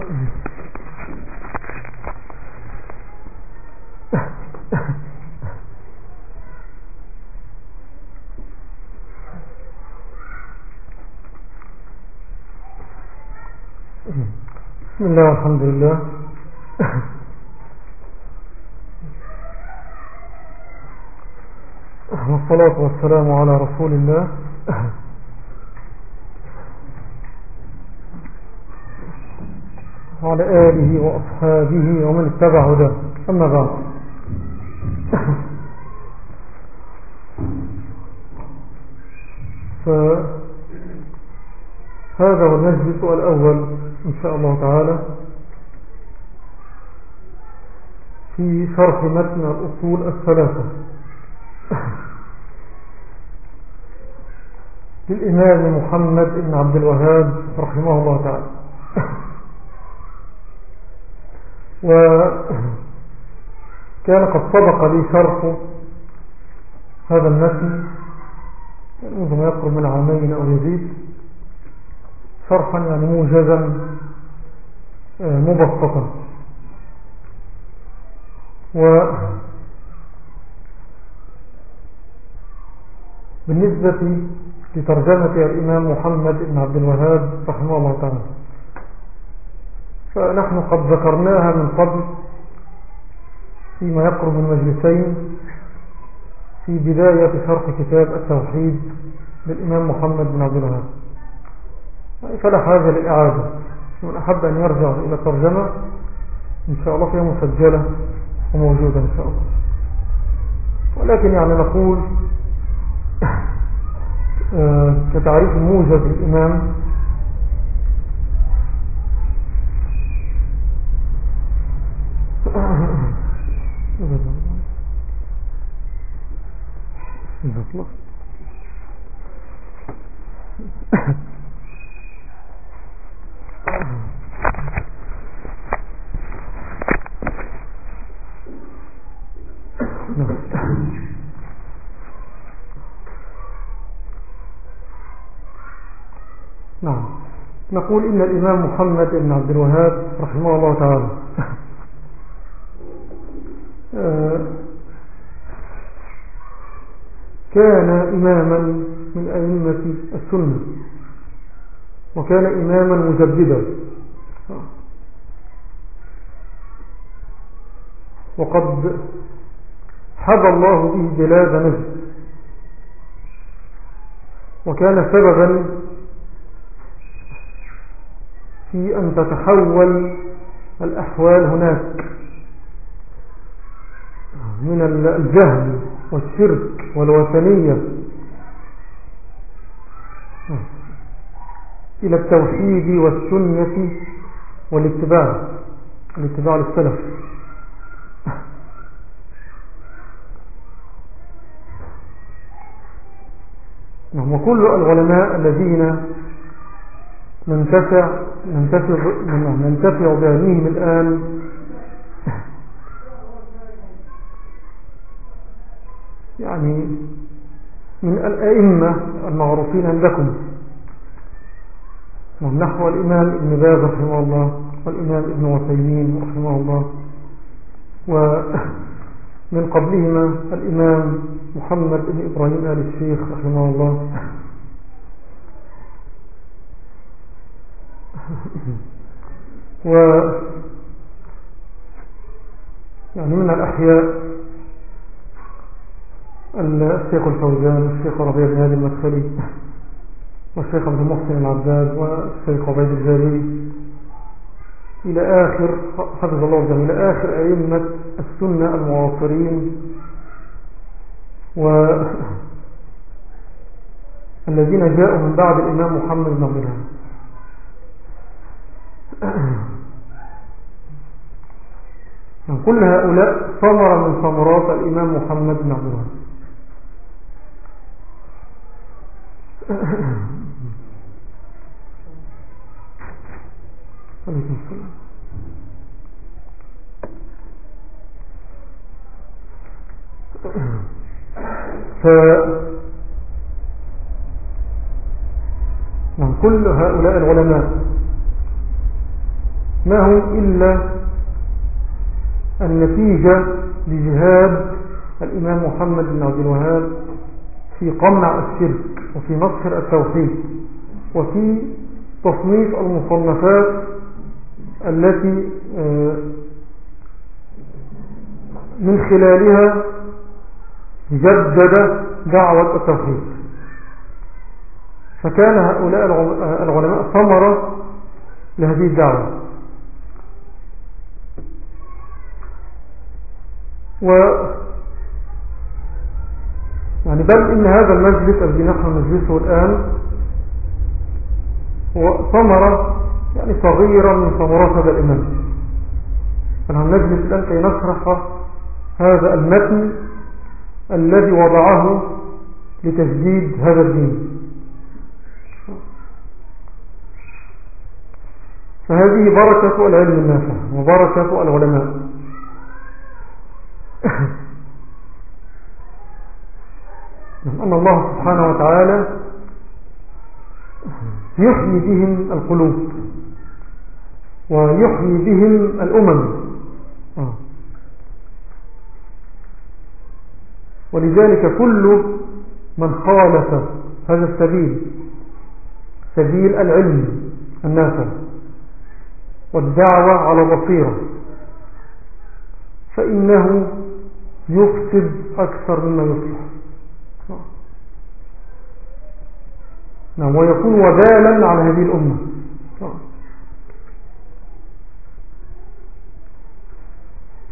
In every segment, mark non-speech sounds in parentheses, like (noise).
بسم الله والحمد لله. والصلاة والسلام على رسول الله. وعلى آله وأصحابه ومن اتبع هداه. أما بعد. فهذا هو المجلس الأول إن شاء الله تعالى. في شرح متن الأصول الثلاثة. للإمام محمد بن عبد الوهاب رحمه الله تعالى. وكان قد سبق لي شرح هذا المتن منذ ما يقرب من عامين أو يزيد شرحا يعني موجزا آه، مبسطا. و بالنسبة لترجمة الإمام محمد بن عبد الوهاب رحمه الله تعالى فنحن قد ذكرناها من قبل فيما يقرب من مجلسين في بداية شرح كتاب التوحيد للإمام محمد بن عبد الوهاب. فلا حاجة للإعادة. من أحب أن يرجع إلى ترجمة إن شاء الله فيها مسجلة وموجودة إن شاء الله. ولكن يعني نقول آه، كتعريف موجز للإمام نعم. نقول إن الإمام محمد بن عبد الوهاب رحمه الله تعالى. كان إماما من أئمة السنة وكان إماما مجددا. وقد حظى الله به بلاد نجد وكان سببا في أن تتحول الأحوال هناك. من الجهل والشرك والوثنية. إلى التوحيد والسنة والاتباع الاتباع للسلف. (laughs) نعم وكل العلماء الذين ننتفع ننتفع ننتفع بعلمهم الآن يعني من الأئمة المعروفين عندكم. نعم، نحو الإمام ابن باز رحمه الله والإمام ابن وثيمين رحمه الله ومن (laughs) قبلهما الإمام محمد بن إبراهيم آل الشيخ رحمه الله. (laughs) و يعني من الأحياء الشيخ الفوزان والشيخ ربيع بن هادي المدخلي والشيخ عبد المحسن العباد والشيخ عبيد الجابري إلى آخر حفظ الله الجميع إلى آخر أئمة السنة المعاصرين والذين جاءوا من بعد الإمام محمد بن عبد كل هؤلاء ثمرة من ثمرات الإمام محمد بن عبد الوهاب. السلام ف من كل هؤلاء العلماء ما هم إلا النتيجة لجهاد الإمام محمد بن عبد الوهاب في قمع الشرك؟ وفي نصر التوحيد وفي تصنيف المصنفات التي آه، من خلالها جدد دعوة التوحيد. فكان هؤلاء العلماء ثمرة لهذه الدعوة. و يعني بل إن هذا المجلس الذي نحن نجلسه الآن هو ثمرة يعني صغيرة من ثمرات هذا الإمام. فنحن نجلس الآن كي نشرح هذا المتن الذي وضعه لتجديد هذا الدين. فهذه بركة العلم النافع وبركة العلماء. (laughs) أن الله سبحانه وتعالى يحيي بهم القلوب ويحيي بهم الأمم. ولذلك كل من خالف هذا السبيل سبيل العلم النافع والدعوة على بصيرة فإنه يفسد أكثر مما يصلح نعم ويكون وبالا على هذه الأمة.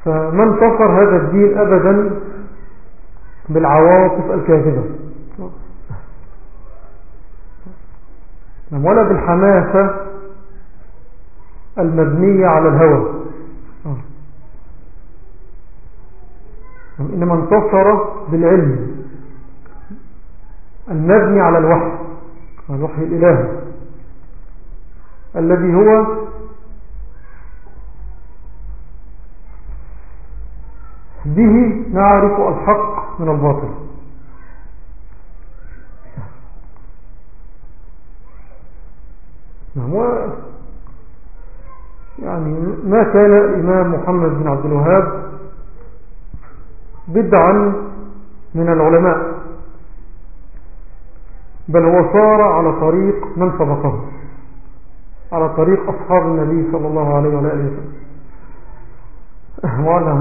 فما انتصر هذا الدين أبدا بالعواطف الكاذبة. نعم ولا بالحماسة المبنية على الهوى. نعم إنما انتصر بالعلم المبني على الوحي. الوحي الإلهي. الذي هو به نعرف الحق من الباطل. نعم يعني ما كان الإمام محمد بن عبد الوهاب بدعا من العلماء. بل هو صار على طريق من سبقه. على طريق أصحاب النبي صلى الله عليه وآله وسلم.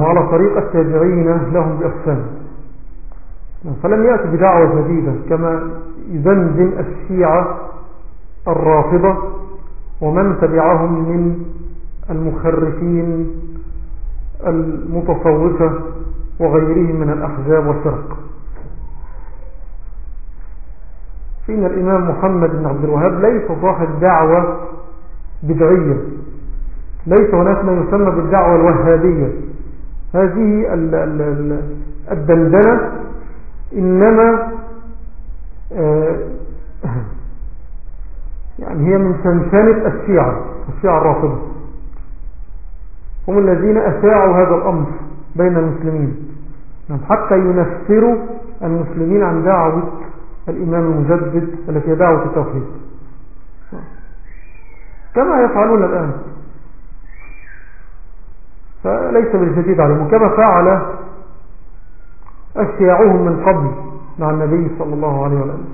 وعلى طريق التابعين لهم بإحسان فلم يأتي بدعوة جديدة كما يدندن الشيعة الرافضة ومن تبعهم من المخرفين المتصوفة وغيرهم من الأحزاب والفرق. فإن الإمام محمد بن عبد الوهاب ليس صاحب دعوة بدعية. ليس هناك ما يسمى بالدعوة الوهابية. هذه الدندنة إنما آه، يعني هي من سنسنة الشيعة الشيعة الرافضة. هم الذين أساعوا هذا الأمر بين المسلمين. حتى ينفروا المسلمين عن دعوة الإمام المجدد التي دعوة التوحيد. كما يفعلون الآن. فليس بالجديد عليهم. كما فعل أشياعهم من قبل مع النبي صلى الله عليه وسلم.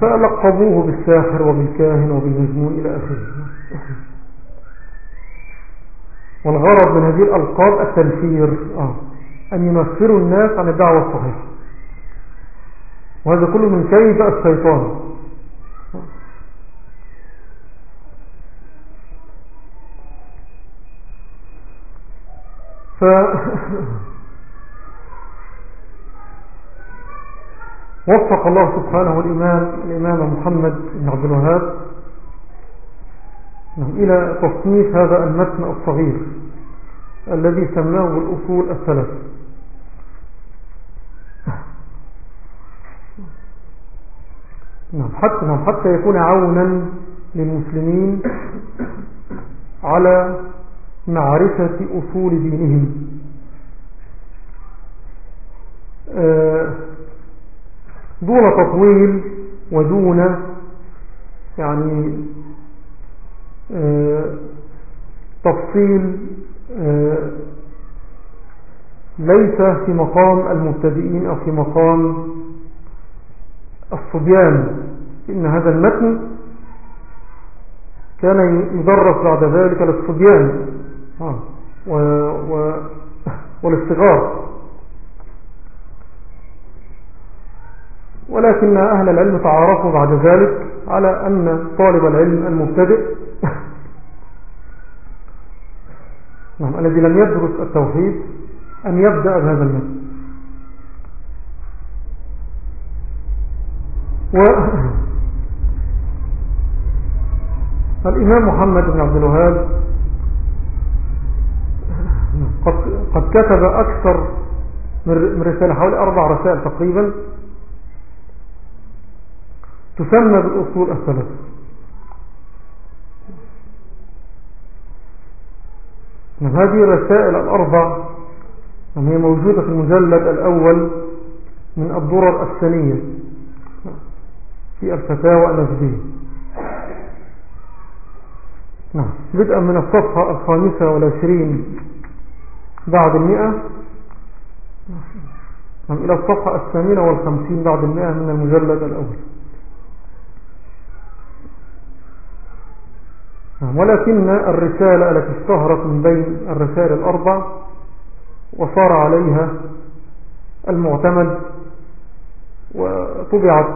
فلقبوه بالساحر وبالكاهن وبالمجنون إلى آخره. والغرض من هذه الألقاب التنفير. آه. أن ينفروا الناس عن الدعوة الصحيحة وهذا كله من كيد الشيطان. ف (laughs) وفق الله سبحانه الإمام الإمام محمد بن عبد الوهاب إلى تصنيف هذا المتن الصغير الذي سماه بالأصول الثلاث. نعم حتى, نعم حتى يكون عونا للمسلمين على معرفة أصول دينهم. آه، دون تطويل ودون يعني آه، تفصيل آه، ليس في مقام المبتدئين أو في مقام الصبيان. إن هذا المتن كان يدرس بعد ذلك للصبيان آه، و و والاستغار ولكن أهل العلم تعارفوا بعد ذلك على أن طالب العلم المبتدئ (laughs) نعم الذي لم يدرس التوحيد أن يبدأ بهذا المثل و (laughs) الإمام محمد بن عبد الوهاب قد, قد كتب أكثر من رسالة حوالي أربع رسائل تقريبا تسمى بالأصول الثلاث من هذه الرسائل الأربع هي موجودة في المجلد الأول من الضرر الثانية في الفتاوى النجدية. نعم. بدءا من الصفحة الخامسة والعشرين بعد المئة. نعم إلى الصفحة الثامنة والخمسين بعد المئة من المجلد الأول. نعم، ولكن الرسالة التي اشتهرت من بين الرسائل الأربع وصار عليها المعتمد وطبعت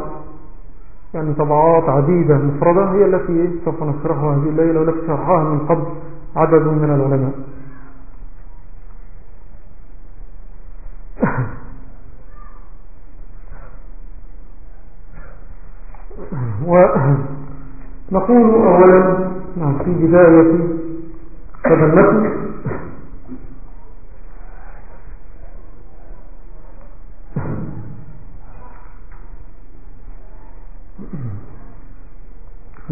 يعني طبعات عديدة مفردة هي التي سوف نشرحها هذه الليلة والتي شرحها من قبل عدد من العلماء. (coughs) ونقول أولا نعم في بداية هذا المتن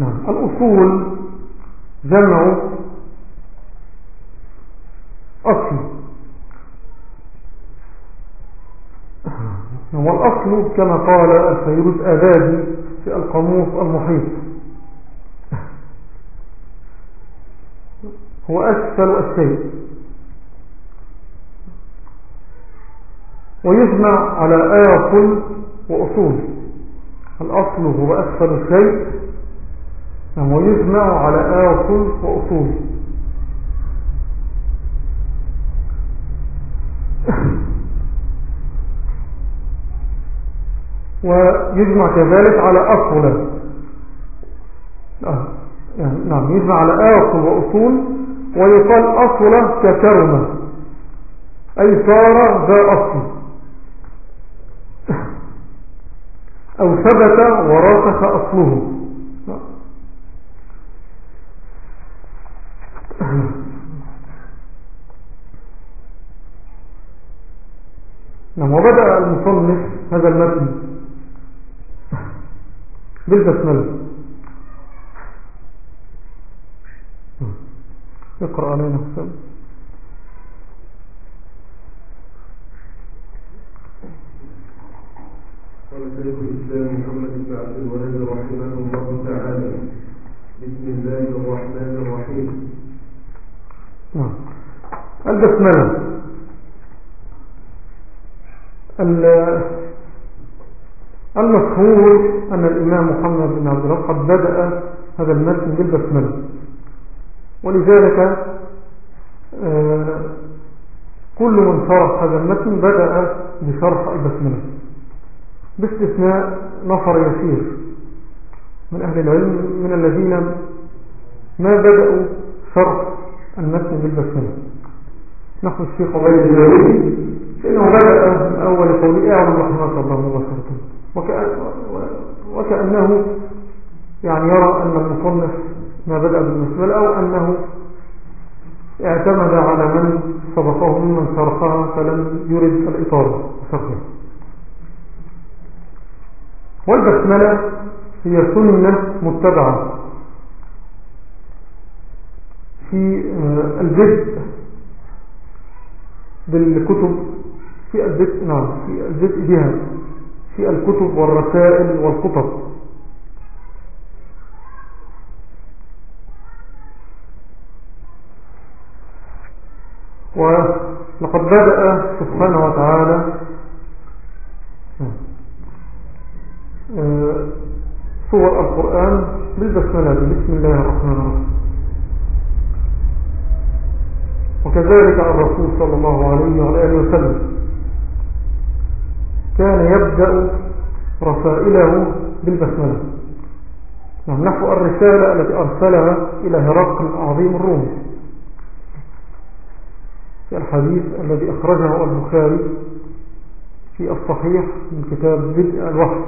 نعم. الأصول جمع أصل. والأصل كما قال الفيروز أبادي في القاموس المحيط. هو أسفل الشيء. ويجمع على آصل وأصول. الأصل هو أسفل الشيء. ويجمع على آصل وأصول. (laughs) ويجمع كذلك على أصل آه، يعني نعم يجمع على آصل وأصول ويقال أصل ككرمة أي صار ذا أصل. (laughs) أو ثبت وراسخ أصله. (clears throat) نعم وبدأ المصنف هذا المتن بالبسملة. (clears throat) اقرأ علينا حسن قال شيخ الإسلام محمد عبد رحمه الله تعالى. بسم الله الرحمن الرحيم. البسملة. المشهور أن الإمام محمد بن عبد الوهاب قد بدأ هذا المتن بالبسملة. ولذلك آه، كل من شرح هذا المتن بدأ بشرح البسملة. باستثناء نفر يسير من أهل العلم من الذين ما بدأوا شرح المتن بالبسملة نحن الشيخ عبيد الجلالي فإنه بدأ من أول قوله أعلم رحمة الله مباشرة وكأنه يعني يرى أن المصنف ما بدأ بالبسملة أو أنه اعتمد على من سبقه ممن شرحها فلم يرد الإطارة شرحه والبسملة هي سنة متبعة. في آه، الجزء بالكتب في الجزء نعم في الجزء بها. في الكتب والرسائل والخطب. ولقد بدأ سبحانه وتعالى آه، سور القرآن بالبسملة بسم الله الرحمن الرحيم. وكذلك الرسول صلى الله عليه وآله وسلم كان يبدأ رسائله بالبسملة. نعم نحو الرسالة التي أرسلها إلى هرقل عظيم الروم في الحديث الذي أخرجه البخاري في الصحيح من كتاب بدء الوحي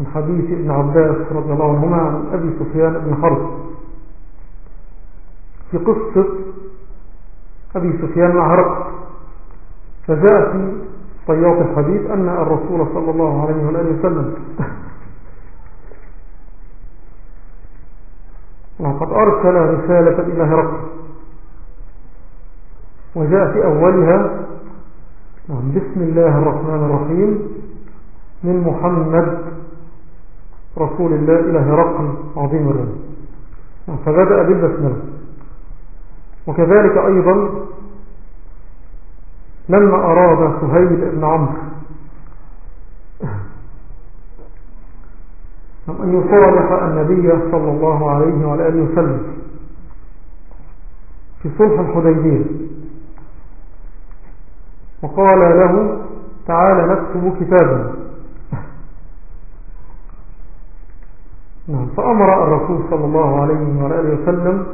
من حديث ابن عباس رضي الله عنهما عن أبي سفيان بن حرب. في قصة أبي سفيان مع هرقل فجاء في طيات الحديث أن الرسول صلى الله عليه وآله وسلم وقد أرسل رسالة إلى هرقل وجاء في أولها نعم، بسم الله الرحمن الرحيم. من محمد رسول الله إلى هرقل عظيم الرحيم نعم، فبدأ بالبسملة. وكذلك أيضا لما أراد سهيل بن عمرو؟ أن يصالح النبي صلى الله عليه وآله وسلم في صلح الحديبية وقال له تعالى نكتب كتابا. نعم فأمر الرسول صلى الله عليه وآله وسلم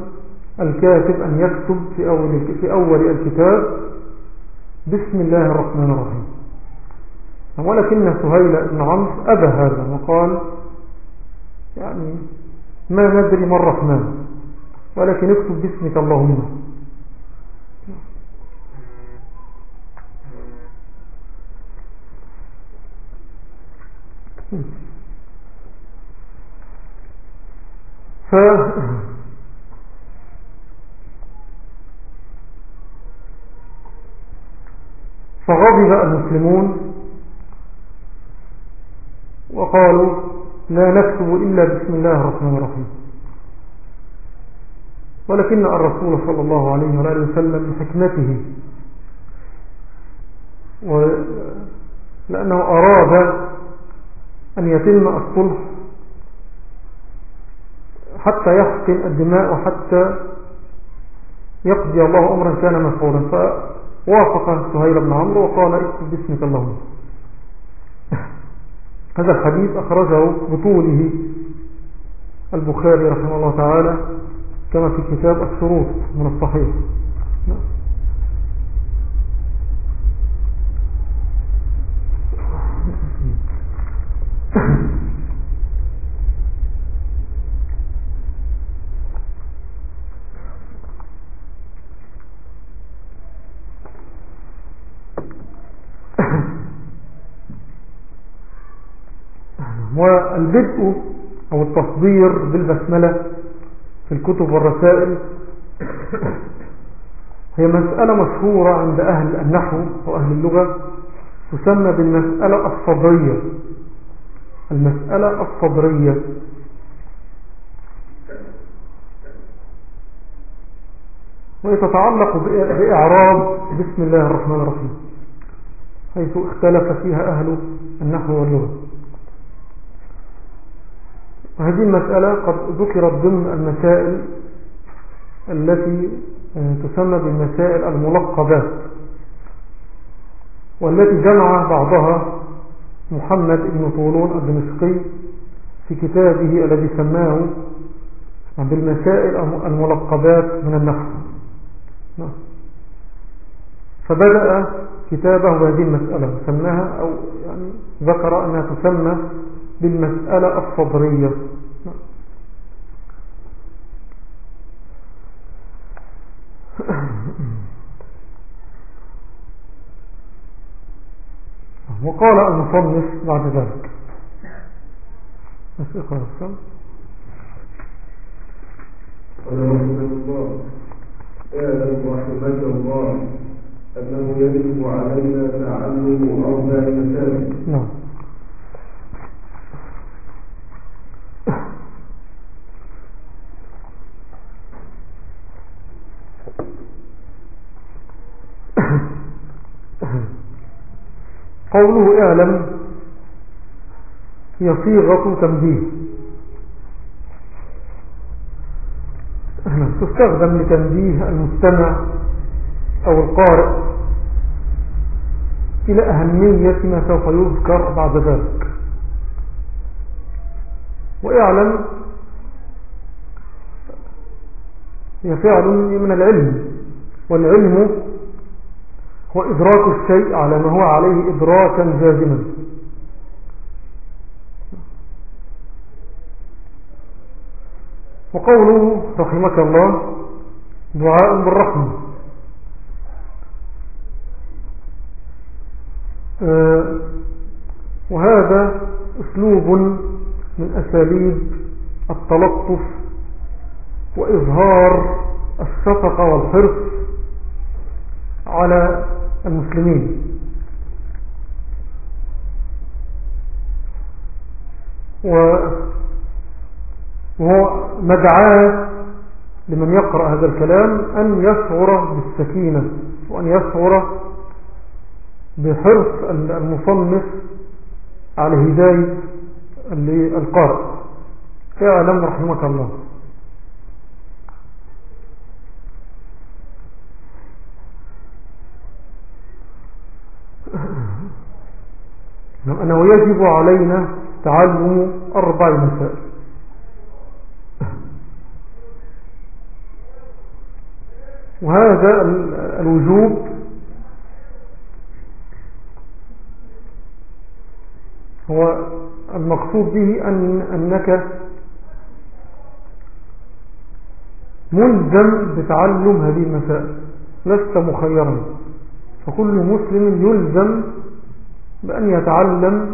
الكاتب أن يكتب في أول, في أول الكتاب بسم الله الرحمن الرحيم. ولكن سهيل بن عمرو أبى هذا وقال يعني ما ندري ما الرحمن ولكن اكتب باسمك اللهم. ف فغضب المسلمون وقالوا لا نكتب إلا بسم الله الرحمن الرحيم. ولكن الرسول صلى الله عليه وآله وسلم بحكمته لأنه أراد أن يتم الصلح حتى يحقن الدماء وحتى يقضي الله أمرا كان مفعولا. فوافق سهيل بن عمرو وقال اكتب باسمك اللهم. (laughs) هذا الحديث أخرجه بطوله البخاري رحمه الله تعالى كما في كتاب الشروط من الصحيح. (laughs) والبدء أو التصدير بالبسملة في الكتب والرسائل. هي مسألة مشهورة عند أهل النحو وأهل اللغة تسمى بالمسألة الصدرية. المسألة الصدرية. وهي تتعلق بإعراب بسم الله الرحمن الرحيم حيث اختلف فيها أهل النحو واللغة. وهذه المسألة قد ذكرت ضمن المسائل التي آه، تسمى بالمسائل الملقبات والتي جمع بعضها محمد بن طولون الدمشقي في كتابه الذي سماه بالمسائل الملقبات من النحو نعم. فبدأ كتابه بهذه المسألة سماها أو يعني ذكر أنها تسمى بالمسألة الصدرية وقال المصنف بعد ذلك. قال رحمه الله اعلم رحمك الله أنه يجب علينا تعلم أربع مسائل نعم. قوله اعلم هي صيغة تنبيه تستخدم لتنبيه المستمع أو القارئ إلى أهمية ما سوف يذكر بعد ذلك. واعلم هي فعل من العلم والعلم هو إدراك الشيء على ما هو عليه إدراكا جازما. وقوله رحمك الله دعاء بالرحمة. آه، وهذا أسلوب من أساليب التلطف وإظهار الشفقة والحرص على المسلمين. وهو مدعاه لمن يقرأ هذا الكلام أن يشعر بالسكينة وأن يشعر بحرص المصنف على هداية القارئ. اعلم رحمك الله. أنه يجب علينا تعلم أربع مسائل. وهذا الوجوب هو المقصود به أن أنك ملزم بتعلم هذه المسائل لست مخيرا. فكل مسلم يلزم بأن يتعلم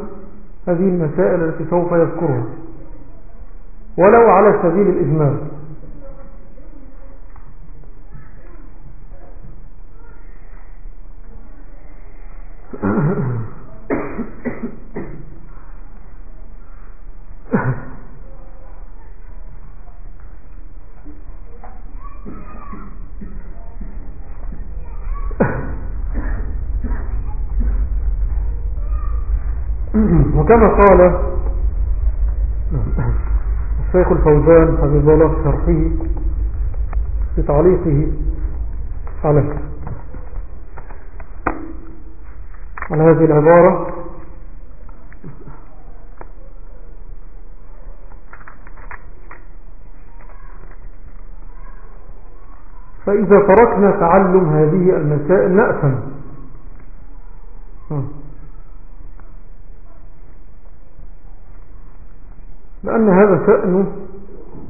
هذه المسائل التي سوف يذكرها. ولو على سبيل الإجمال. (clears throat) وكما قال الشيخ الفوزان حبيب الله شرحه في تعليقه على على هذه العبارة. فإذا تركنا تعلم هذه المسائل نأثم لأن هذا شأن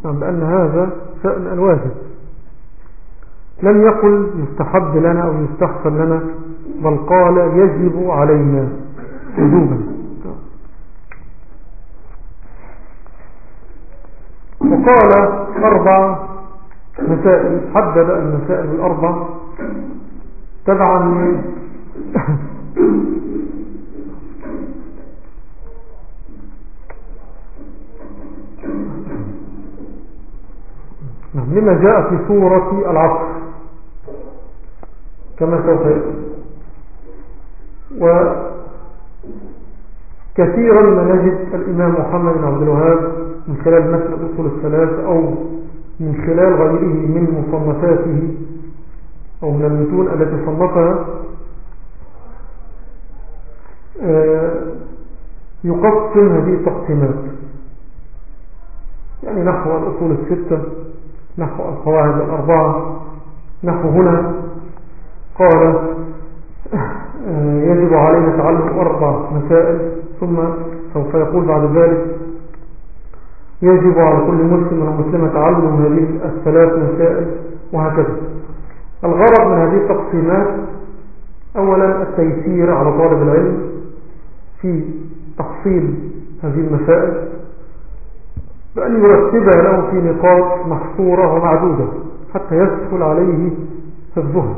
لأن هذا شأن الواجب. لم يقل يستحب لنا أو يستحسن لنا بل قال يجب علينا وجوبا. وقال أربع مسائل حدد المسائل الأربع تبعا (coughs) نعم لما جاء في سورة العصر كما سوف وكثيرا ما نجد الإمام محمد بن عبد الوهاب من خلال مثل الأصول الثلاث أو من خلال غيره من مصنفاته أو من المتون التي صنفها آه، يقسم هذه التقسيمات. يعني نحو الأصول الستة نحو القواعد الأربعة نحو هنا. قال آه، يجب علينا تعلم أربع مسائل ثم سوف يقول بعد ذلك يجب على كل مسلم ومسلمة تعلم هذه الثلاث مسائل وهكذا. الغرض من هذه التقسيمات أولا التيسير على طالب العلم في تحصيل هذه المسائل بأن يرتبها له في نقاط محصورة ومعدودة حتى يسهل عليه حفظها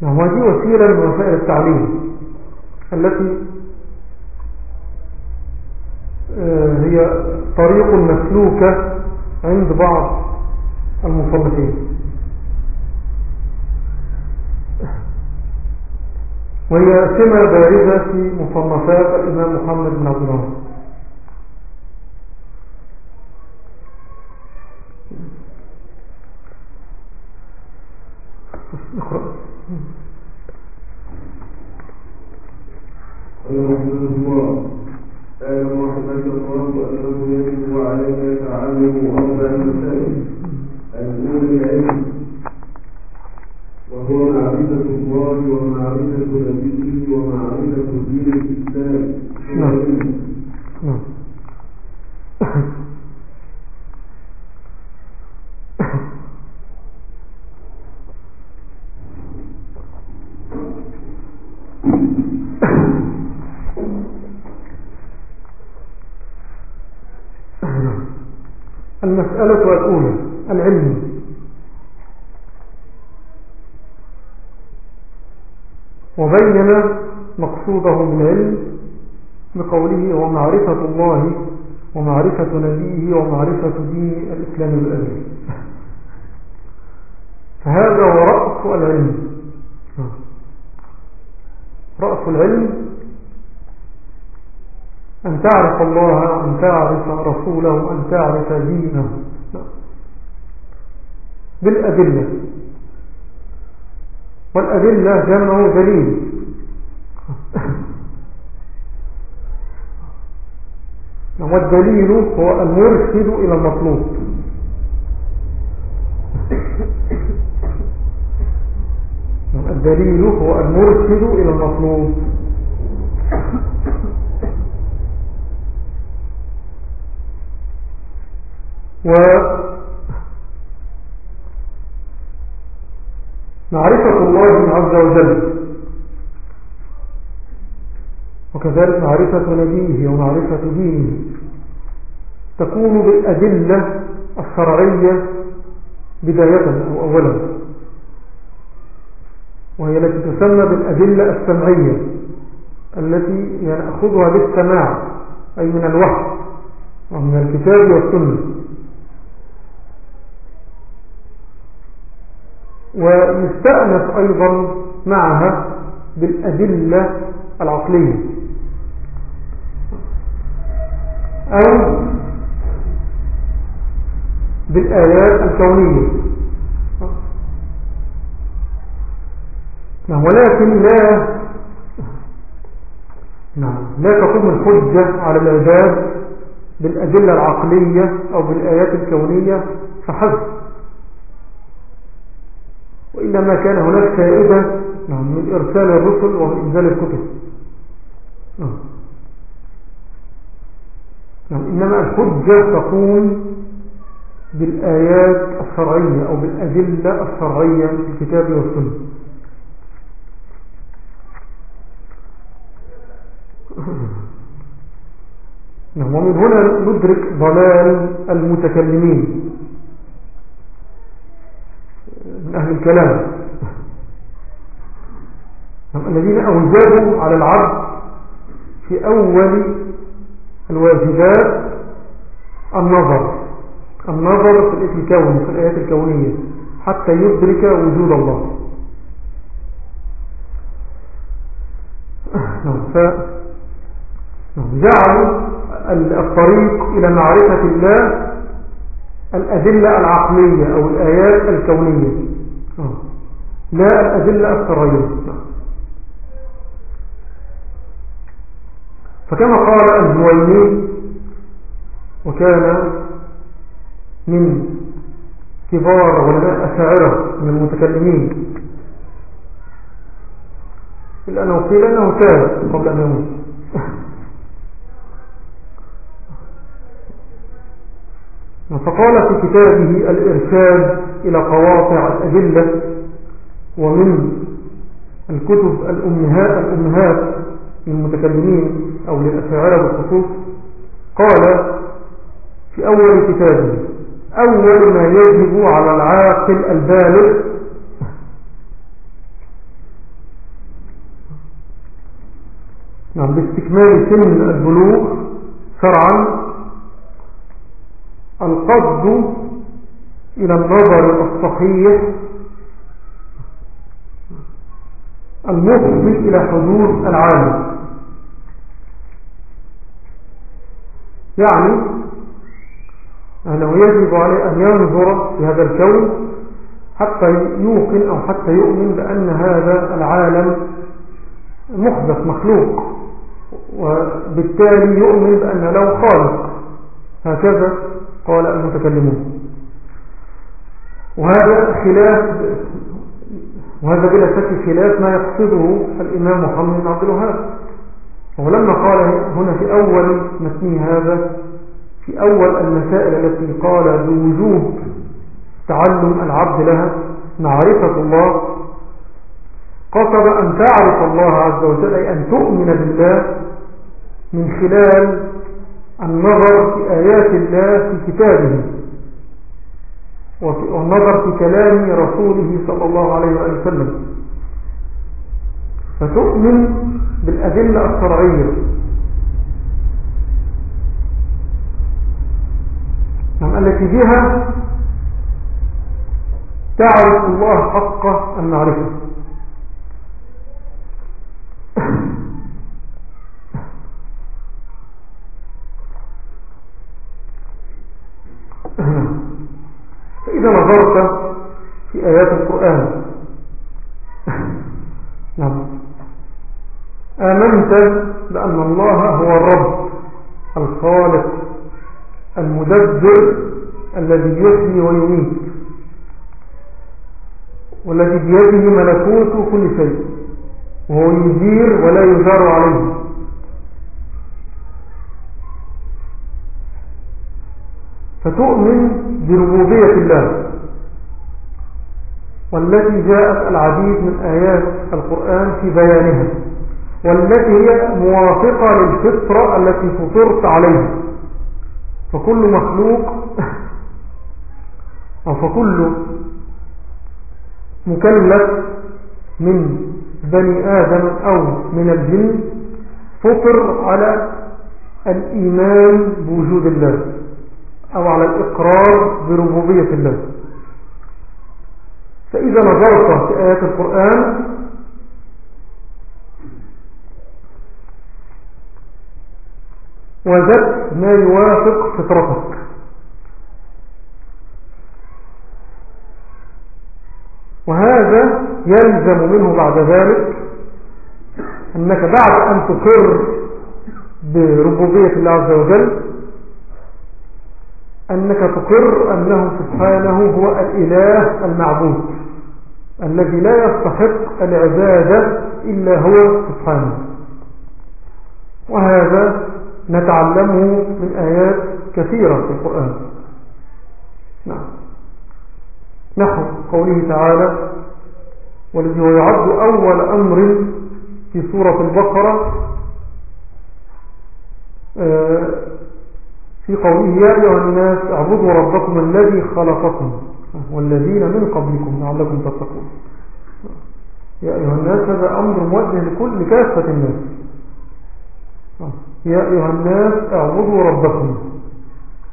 نعم هذه وسيلة من وسائل التعليم التي آه، هي طريق مسلوكة عند بعض المصنفين. وهي سمة بارزة في مصنفات الإمام محمد بن عبد الله اقرأ ومعرفة نبيه ومعرفة دين الإسلام نعم نعم المسألة الأولى العلم وبين مقصوده بالعلم بقوله ومعرفة الله ومعرفة نبيه ومعرفة دين الإسلام الأبي فهذا هو رأس العلم. رأس العلم أن تعرف الله أن تعرف رسوله أن تعرف دينه. بالأدلة. والأدلة جمع دليل. والدليل هو المرشد إلى المطلوب. الدليل هو المرشد إلى المطلوب. و معرفة الله عز وجل. وكذلك معرفة نبيه ومعرفة دينه. تكون بالأدلة الشرعية بداية أو أولا وهي التي تسمى بالأدلة السمعية التي يأخذها بالسماع أي من الوحي ومن الكتاب والسنة. ويستأنف أيضا معها بالأدلة العقلية. أو بالآيات الكونية. نعم ولكن لا نعم لا تقوم الحجة على العباد بالأدلة العقلية أو بالآيات الكونية فحسب. وإلا ما كان هناك فائدة نعم من إرسال الرسل ومن إنزال الكتب. نعم. نعم إنما الحجة تقوم بالآيات الشرعية أو بالأدلة الشرعية في الكتاب والسنة. (clears throat) نعم ومن هنا ندرك ضلال المتكلمين. من أهل الكلام. (laughs) الذين أوجبوا على العبد في أول الواجبات النظر. النظر في الكون في الآيات الكونية حتى يدرك وجود الله. جعلوا الطريق إلى معرفة الله الأدلة العقلية أو الآيات الكونية. لا الأدلة الشرعية فكما قال الزويني وكان من كبار علماء أشاعرة من المتكلمين. إلا أنه قيل أنه كان قبل أن يموت. (laughs) فقال في كتابه الإرشاد إلى قواطع الأدلة ومن الكتب الأمهات, الأمهات للمتكلمين أو للأشاعرة بالخصوص قال في أول كتابه أول ما يجب على العاقل البالغ نعم باستكمال سن البلوغ شرعا القصد إلى النظر الصحيح المفضي إلى حدود العالم. يعني أنه يجب عليه أن ينظر في هذا الكون حتى يوقن أو حتى يؤمن بأن هذا العالم محدث مخلوق وبالتالي يؤمن بأن له خالق. هكذا قال المتكلمون. وهذا خلاف وهذا بلا شك خلاف ما يقصده الإمام محمد بن عبد الوهاب. ولما قال هنا في أول متن هذا في أول المسائل التي قال بوجوب تعلم العبد لها معرفة الله قصد أن تعرف الله عز وجل أي أن تؤمن بالله من خلال النظر في آيات الله في كتابه والنظر في كلام رسوله صلى الله عليه وسلم. فتؤمن بالأدلة الشرعية نعم التي بها تعرف الله حق المعرفة. فإذا نظرت في آيات القرآن نعم آمنت بأن الله هو الرب الخالق. المدبر الذي يحيي ويميت والذي بيده ملكوت كل شيء وهو يجير ولا يجار عليه. فتؤمن بربوبية الله والتي جاءت العديد من آيات القرآن في بيانها والتي هي موافقة للفطرة التي فطرت عليها. فكل مخلوق أو فكل مكلف من بني آدم أو من الجن فطر على الإيمان بوجود الله أو على الإقرار بربوبية الله. فإذا نظرت في آيات القرآن وجدت ما يوافق فطرتك. وهذا يلزم منه بعد ذلك أنك بعد أن تقر بربوبية الله عز وجل أنك تقر أنه سبحانه هو الإله المعبود الذي لا يستحق العبادة إلا هو سبحانه. وهذا نتعلمه من آيات كثيرة في القرآن. نعم. نحو قوله تعالى والذي هو يعد أول أمر في سورة البقرة آه، في قوله يا أيها الناس اعبدوا ربكم الذي خلقكم والذين من قبلكم لعلكم تتقون. يا أيها الناس هذا أمر موجه لكل كافة الناس. يا أيها الناس اعبدوا ربكم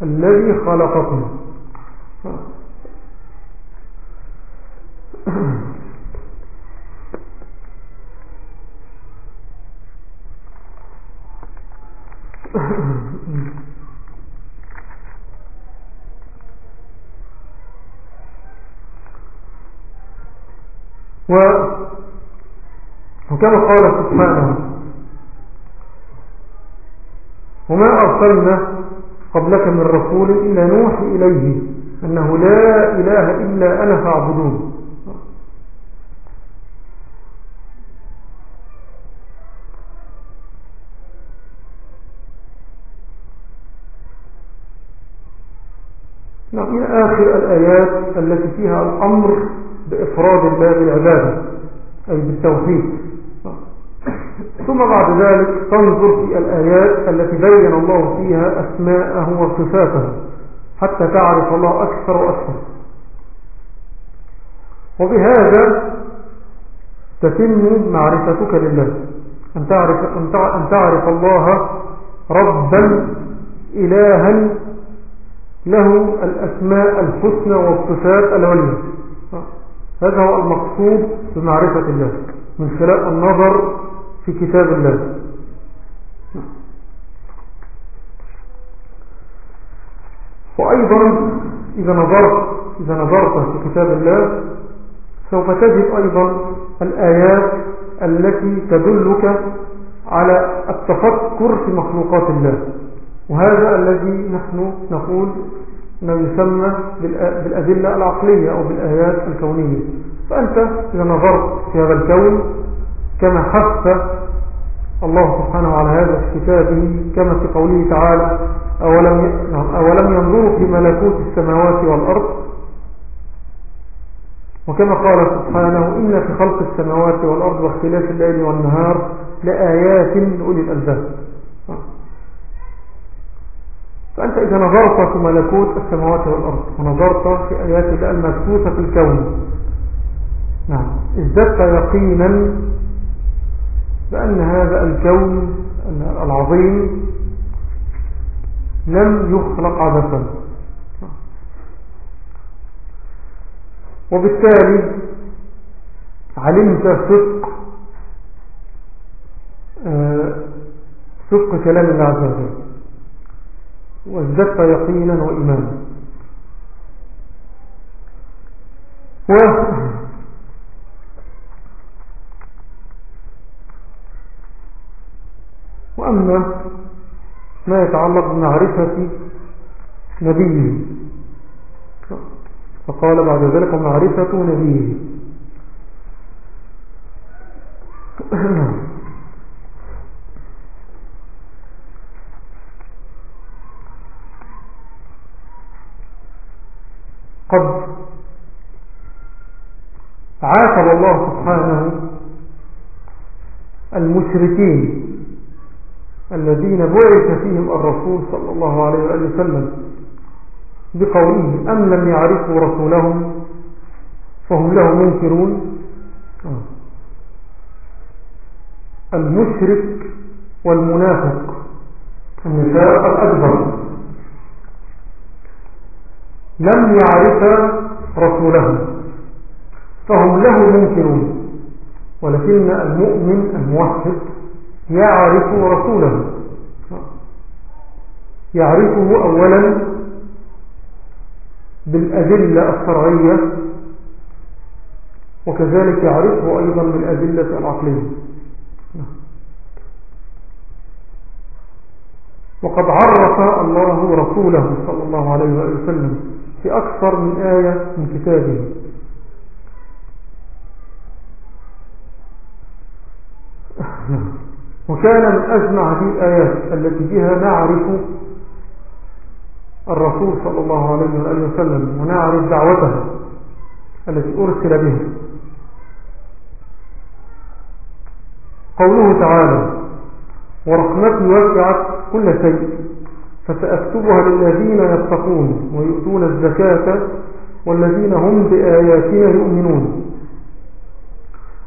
الذي خلقكم. وكما قال سبحانه وما أرسلنا قبلك من رسول إلا نوحي إليه أنه لا إله إلا أنا فاعبدون. نعم إلى آخر الآيات التي فيها الأمر بإفراد الله بالعبادة أي بالتوحيد. ثم بعد ذلك تنظر في الآيات التي بين الله فيها أسماءه وصفاته حتى تعرف الله أكثر وأكثر. وبهذا تتم معرفتك لله. أن تعرف, أن تعرف الله ربا إلها له الأسماء الحسنى والصفات العليا. هذا هو المقصود بمعرفة الله. من خلال النظر في كتاب الله. وأيضا إذا نظرت, إذا نظرت في كتاب الله سوف تجد أيضا الآيات التي تدلك على التفكر في مخلوقات الله. وهذا الذي نحن نقول أنه يسمى بالأدلة العقلية أو بالآيات الكونية. فأنت إذا نظرت في هذا الكون كما حث الله سبحانه على هذا في كما في قوله تعالى أولم, أولم ينظروا في ملكوت السماوات والأرض؟ وكما قال سبحانه إن في خلق السماوات والأرض واختلاف الليل والنهار لآيات لأولي الألباب. فأنت إذا نظرت في ملكوت السماوات والأرض ونظرت في آيات الله في الكون نعم ازددت يقينا بأن هذا الكون العظيم لم يخلق عبثا وبالتالي علمت صدق صدق كلام الله عز وجل وازددت يقينا وإيمانا. و وأما ما يتعلق بمعرفة نبيه. فقال بعد ذلك معرفة نبيه. قد عاتب الله سبحانه المشركين الذين بعث فيهم الرسول صلى الله عليه وآله وسلم بقوله أم لم يعرفوا رسولهم فهم له منكرون؟ المشرك والمنافق النفاق الأكبر. لم يعرف رسوله فهم له منكرون ولكن المؤمن الموحد يعرف رسوله. يعرفه أولا بالأدلة الشرعية وكذلك يعرفه أيضا بالأدلة العقلية. وقد عرف الله رسوله صلى الله عليه وسلم في أكثر من آية من كتابه. (laughs) وكان من أجمع هذه الآيات التي بها نعرف الرسول صلى الله عليه وآله وسلم ونعرف دعوته التي أرسل بها. قوله تعالى ورحمتي وسعت كل شيء فسأكتبها للذين يتقون ويؤتون الزكاة والذين هم بآياتنا يؤمنون.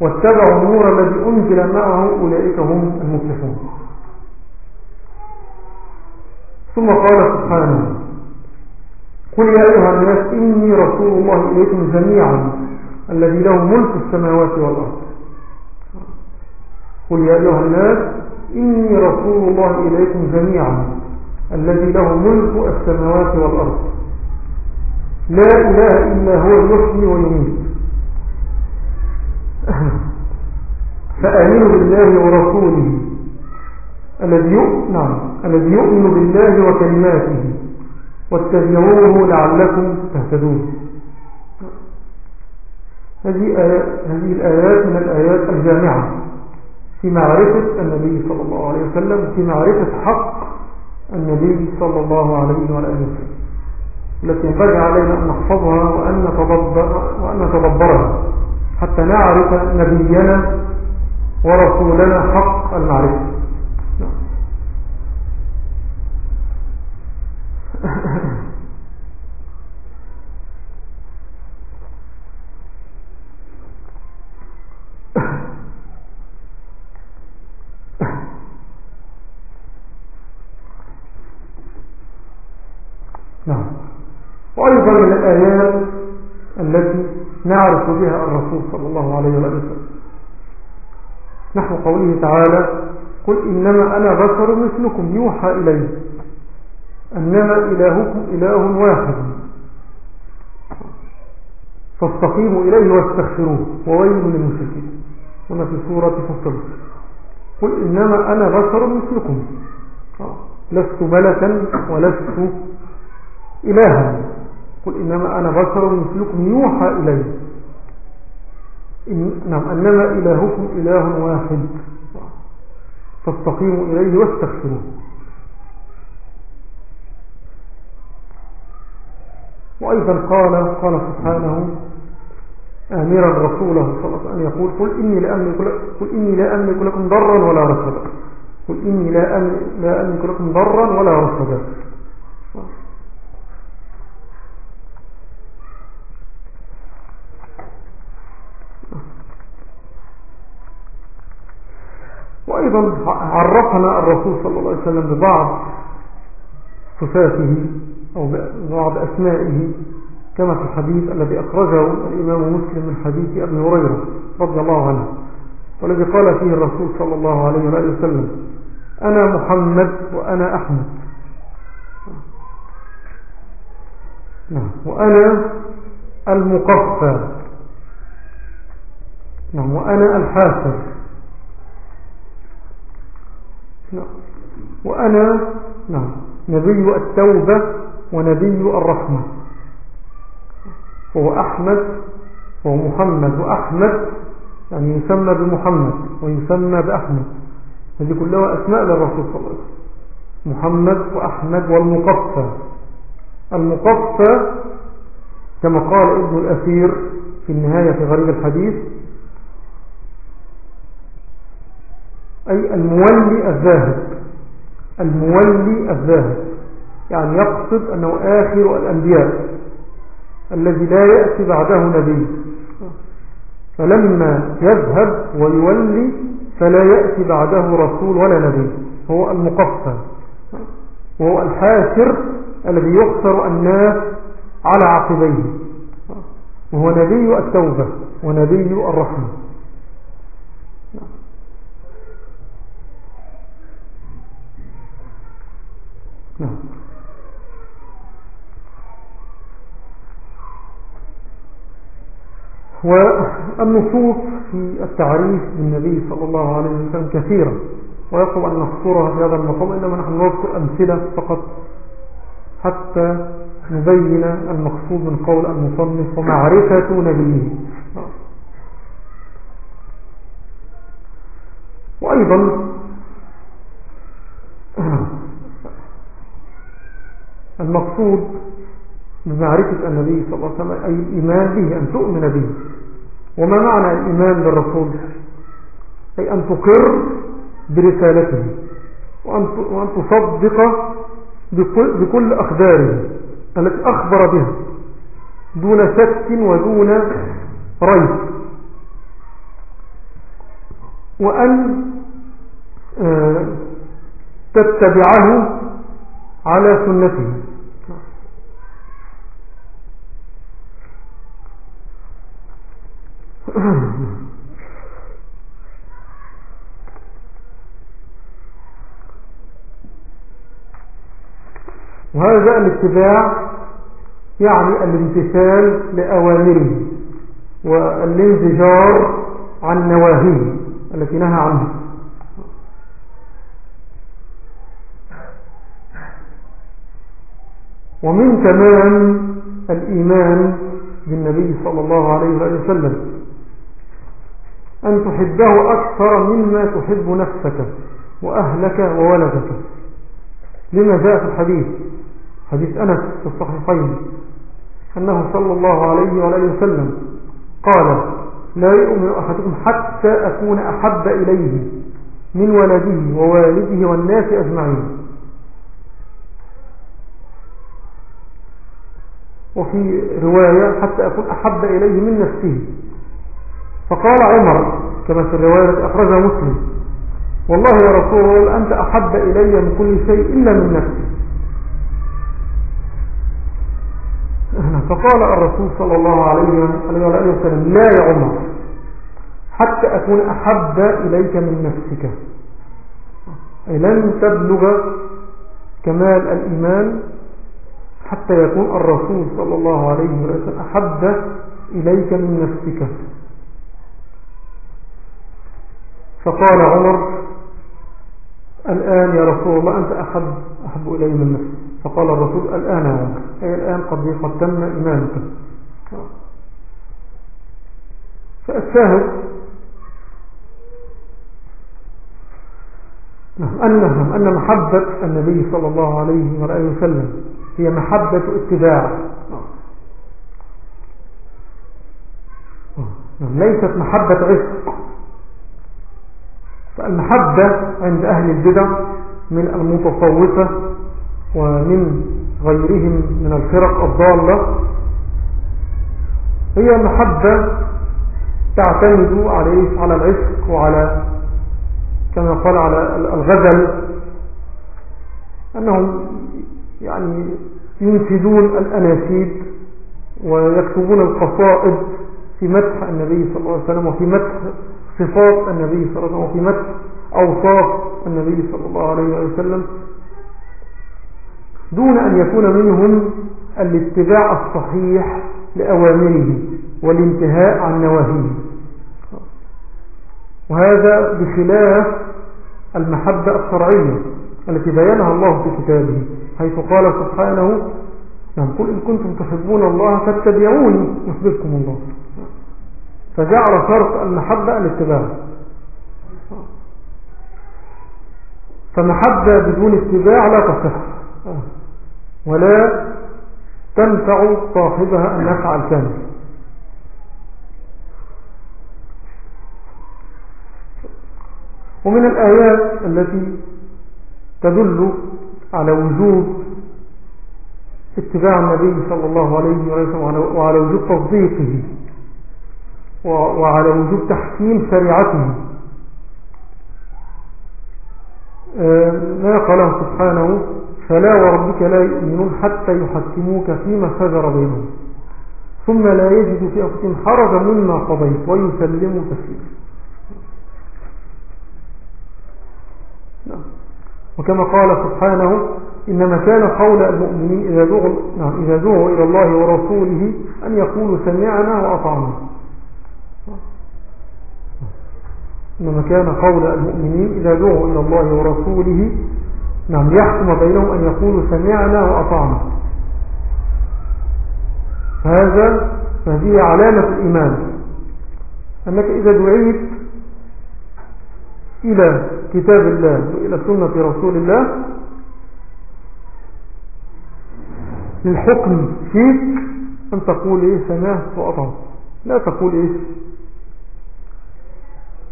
واتبعوا النور الذي أنزل معه أولئك هم المفلحون. ثم قال سبحانه قل يا أيها الناس إني رسول الله إليكم جميعا الذي له ملك السماوات والأرض. قل يا أيها الناس إني رسول الله إليكم جميعا الذي له ملك السماوات والأرض. لا إله إلا هو يحيي ويميت. (coughs) فآمنوا بالله ورسوله. الذي يؤمن نعم الذي يؤمن بالله وكلماته. واتبعوه لعلكم تهتدون. هذه آيات هذه الآيات من الآيات الجامعة. في معرفة النبي صلى الله عليه وسلم في معرفة حق النبي صلى الله عليه وآله وسلم. التي ينبغي علينا أن نحفظها وأن نتدبر وأن نتدبرها. حتى نعرف نبينا ورسولنا حق المعرفة. نعم. وأيضا من الآيات التي نعرف بها الرسول صلى الله عليه وسلم. نحو قوله تعالى قل إنما أنا بشر مثلكم يوحى إلي أنما إلهكم إله واحد. فاستقيموا إليه واستغفروه. وويل للمشركين. هنا في سورة فصل. قل إنما أنا بشر مثلكم. لست ملكا ولست إلها. قل إنما أنا بشر مثلكم يوحى إلي. إن نعم أنما إلهكم إله واحد. فاستقيموا إليه واستغفروه. وأيضا قال قال سبحانه آمرا رسوله صلى الله عليه وسلم يقول قل إني لا أملك, قل إني لا أملك لكم ضرا ولا رشدا. قل إني لا أملك, لكم ضرا ولا رشدا. وأيضا عرفنا الرسول صلى الله عليه وسلم ببعض صفاته أو ببعض أسمائه كما في الحديث الذي أخرجه الإمام مسلم من حديث أبي هريرة رضي الله عنه والذي قال فيه الرسول صلى الله عليه وآله وسلم أنا محمد وأنا أحمد. نعم. وأنا المقفى نعم. وأنا نعم وأنا نعم نبي التوبة ونبي الرحمة. وهو أحمد وهو محمد. وأحمد يعني يسمى بمحمد ويسمى بأحمد. هذه كلها أسماء للرسول صلى الله عليه وسلم. محمد وأحمد والمقفى. المقفى كما قال ابن الأثير في النهاية في غريب الحديث أي المولي الذاهب. المولي الذاهب. يعني يقصد أنه آخر الأنبياء الذي لا يأتي بعده نبي. فلما يذهب ويولي فلا يأتي بعده رسول ولا نبي. هو المقفى وهو الحاشر الذي يخسر الناس على عقبيه. وهو نبي التوبة ونبي الرحمة. والنصوص في التعريف بالنبي صلى الله عليه وسلم كثيرة ويطلب أن نحصرها في هذا المقام إنما نحن نذكر أمثلة فقط حتى نبين المقصود من قول المصنف ومعرفة نبيه. وأيضا المقصود بمعرفة النبي صلى الله عليه وسلم أي الإيمان به أن تؤمن به. وما معنى الإيمان بالرسول؟ أي أن تقر برسالته وأن تصدق بكل أخباره التي أخبر بها دون شك ودون ريب. وأن آه، تتبعه على سنته. (coughs) وهذا الاتباع يعني الامتثال لأوامره والانزجار عن نواهيه التي نهى عنها. ومن تمام الإيمان بالنبي صلى الله عليه وسلم أن تحبه أكثر مما تحب نفسك وأهلك وولدك. لما جاء في الحديث حديث أنس في الصحيحين أنه صلى الله عليه وآله وسلم قال لا يؤمن أحدكم حتى أكون أحب إليه من ولده ووالده والناس أجمعين. وفي رواية حتى أكون أحب إليه من نفسه. فقال عمر كما في الرواية أخرجها مسلم والله يا رسول الله أنت أحب إلي من كل شيء إلا من نفسي. (laughs) فقال الرسول صلى الله عليه وسلم لا يا عمر حتى أكون أحب إليك من نفسك. أي لن تبلغ كمال الإيمان حتى يكون الرسول صلى الله عليه وسلم أحب إليك من نفسك. فقال عمر الآن يا رسول الله أنت أحب, أحب إلي من نفسي فقال الرسول الآن يا عمر. أي الآن قد تم إيمانك. فالشاهد أنهم أن محبة النبي صلى الله عليه وآله وسلم هي محبة اتباع. ليست محبة عشق. فالمحبة عند أهل البدع من المتصوفة ومن غيرهم من الفرق الضالة. هي محبة تعتمد عليه على العشق وعلى كما قال على الغزل أنهم يعني ينشدون الأناشيد ويكتبون القصائد في مدح النبي صلى الله عليه وسلم وفي مدح صفات النبي صلى الله عليه وسلم وفي مدح أوصاف النبي صلى الله عليه وسلم. دون أن يكون منهم الاتباع الصحيح لأوامره والانتهاء عن نواهيه. وهذا بخلاف المحبة الشرعية التي بيانها الله في كتابه حيث قال سبحانه نعم قل إن كنتم تحبون الله فاتبعوني يحببكم الله. فجعل شرط المحبة الاتباع. فمحبة بدون اتباع لا تصح. ولا تنفع صاحبها النفع الكامل ومن الآيات التي تدل على وجود اتباع النبي صلى الله عليه وسلم وعلى وجود تصديقه وعلى وجود تحكيم شريعته. آه، ما قاله سبحانه فلا وربك لا يؤمنون حتى يحكموك فيما شجر بينهم ثم لا يجد في أنفسهم حرجا مما قضيت ويسلموا تسليما. نعم. وكما قال سبحانه إنما كان قول المؤمنين إذا دعوا, نعم إلى الله ورسوله أن يقولوا سمعنا وأطعنا. إنما كان قول المؤمنين إذا دعوا إلى الله ورسوله نعم يحكم بينهم أن يقولوا سمعنا وأطعنا. هذا فهذه علامة الإيمان. أنك إذا دعيت إلى كتاب الله وإلى سنة رسول الله للحكم فيك أن تقول إيه سمعت وأطعت. لا تقول إيه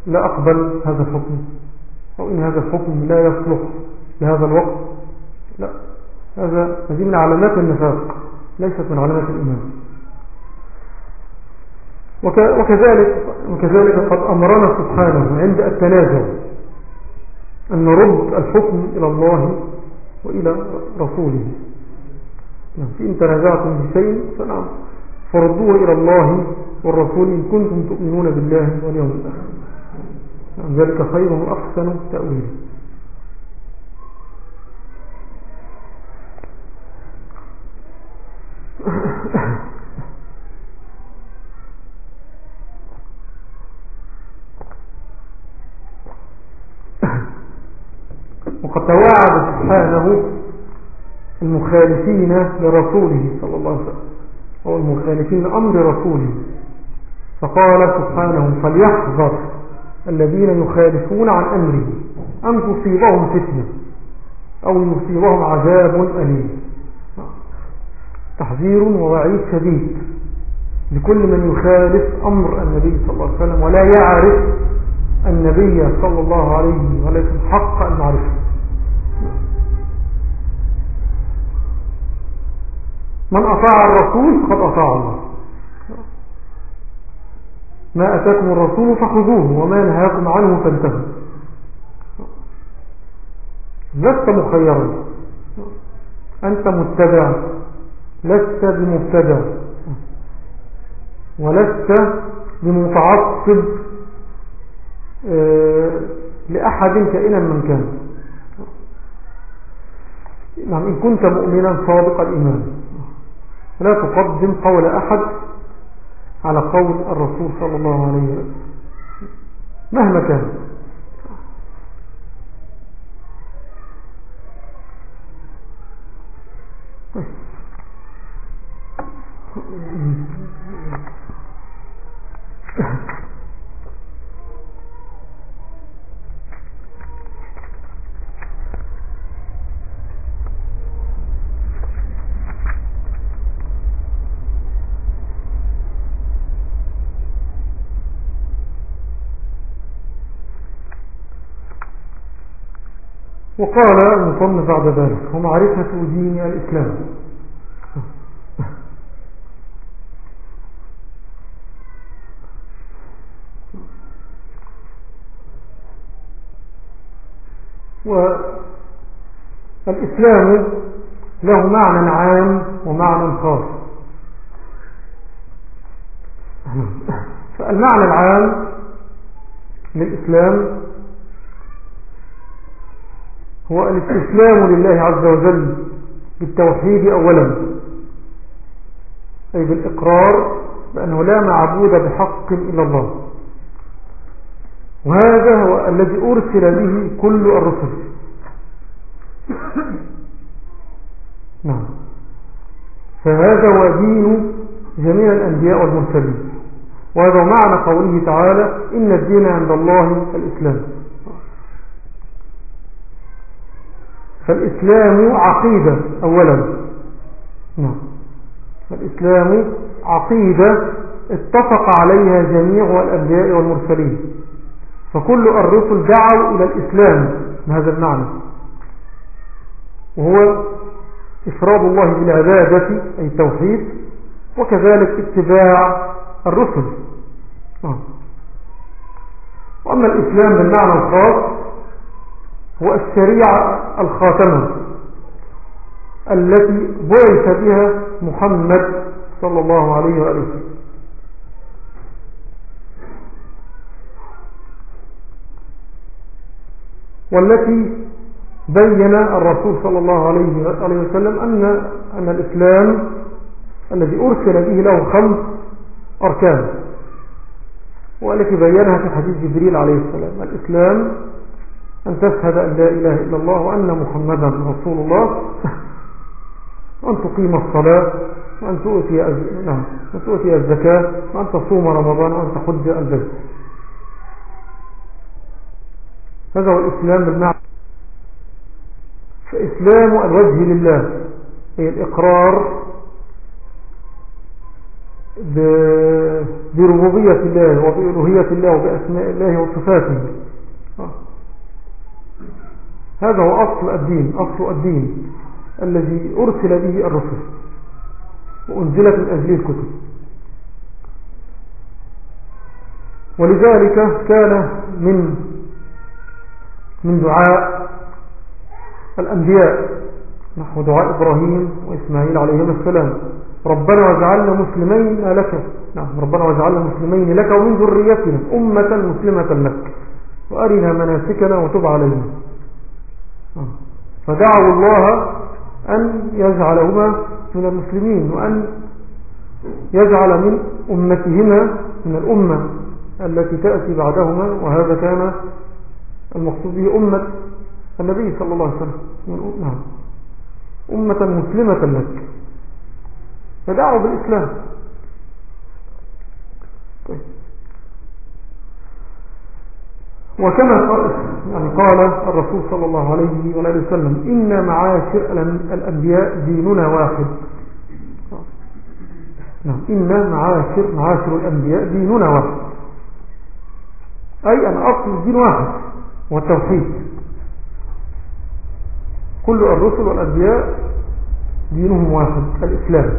لا أقبل هذا الحكم. أو إن هذا الحكم لا يصلح لهذا الوقت. لا هذا هذه من علامات النفاق ليست من علامات الإيمان. وكذلك, وكذلك قد أمرنا سبحانه عند التنازع أن نرد الحكم إلى الله وإلى رسوله. نعم فإن تنازعتم بشيء فنعم فردوه إلى الله والرسول إن كنتم تؤمنون بالله واليوم الآخر. ذلك خير وأحسن تأويل. وقد توعد سبحانه المخالفين لرسوله صلى الله عليه وسلم. أو المخالفين أمر رسوله. فقال سبحانه فليحذر الذين يخالفون عن أمره أن تصيبهم فتنة أو يصيبهم عذاب أليم. تحذير ووعيد شديد لكل من يخالف أمر النبي صلى الله عليه وسلم ولا يعرف النبي صلى الله عليه وسلم حق المعرفة. من أطاع الرسول فقد أطاع الله. ما أتاكم الرسول فخذوه وما نهاكم عنه فانتهوا. لست مخيرا. أنت متبع لست بمبتدع ولست بمتعصب آه، لأحد كائنا من كان. نعم إن كنت مؤمنا صادق الإيمان. لا تقدم قول أحد على قول الرسول صلى الله عليه وسلم. مهما كان. وقال المصنف بعد ذلك ومعرفة دين الإسلام والإسلام له معنى عام ومعنى خاص. فالمعنى العام للإسلام هو الاستسلام لله عز وجل بالتوحيد أولا أي بالإقرار بأنه لا معبود بحق إلا الله. وهذا هو الذي أرسل به كل الرسل. نعم. فهذا هو دين جميع الأنبياء والمرسلين. وهذا معنى قوله تعالى إن الدين عند الله الإسلام. فالإسلام عقيدة أولا. نعم. فالإسلام عقيدة اتفق عليها جميع الأنبياء والمرسلين. فكل الرسل دعوا إلى الإسلام بهذا المعنى. وهو إفراد الله بالعبادة أي التوحيد وكذلك اتباع الرسل. نعم. وأما الإسلام بالمعنى الخاص هو الشريعة الخاتمة التي بعث بها محمد صلى الله عليه وآله والتي بين الرسول صلى الله عليه وسلم أن, أن الإسلام الذي أرسل به له خمس أركان والتي بينها في حديث جبريل عليه السلام. الإسلام أن تشهد أن لا إله إلا الله وأن محمدا رسول الله وأن تقيم الصلاة وأن تؤتي, نعم وأن تؤتي الزكاة وأن تصوم رمضان وأن تحج البيت. هذا هو الإسلام بالمعنى. فإسلام الوجه لله هي الإقرار بربوبية الله وبإلوهية الله وبأسماء الله وصفاته. هذا هو أصل الدين أصل الدين الذي أرسل به الرسل وأنزلت من أجله الكتب. ولذلك كان من من دعاء الأنبياء نحو دعاء إبراهيم وإسماعيل عليهما السلام. ربنا وجعلنا مسلمين لك. نعم ربنا وجعلنا مسلمين لك ومن ذريتنا أمة مسلمة لك. وأرنا مناسكنا وتب علينا. فدعوا الله أن يجعلهما من المسلمين وأن يجعل من أمتهما من الأمة التي تأتي بعدهما وهذا كان المقصود به أمة النبي صلى الله عليه وسلم. نعم. أمة مسلمة لك. فدعوا بالإسلام طيب وكما يعني قال الرسول صلى الله عليه وآله وسلم إن معاشر الأنبياء ديننا واحد. نعم إن معاشر معاشر الأنبياء ديننا واحد. أي أن أصل الدين واحد والتوحيد. كل الرسل والأنبياء دينهم واحد الإسلام.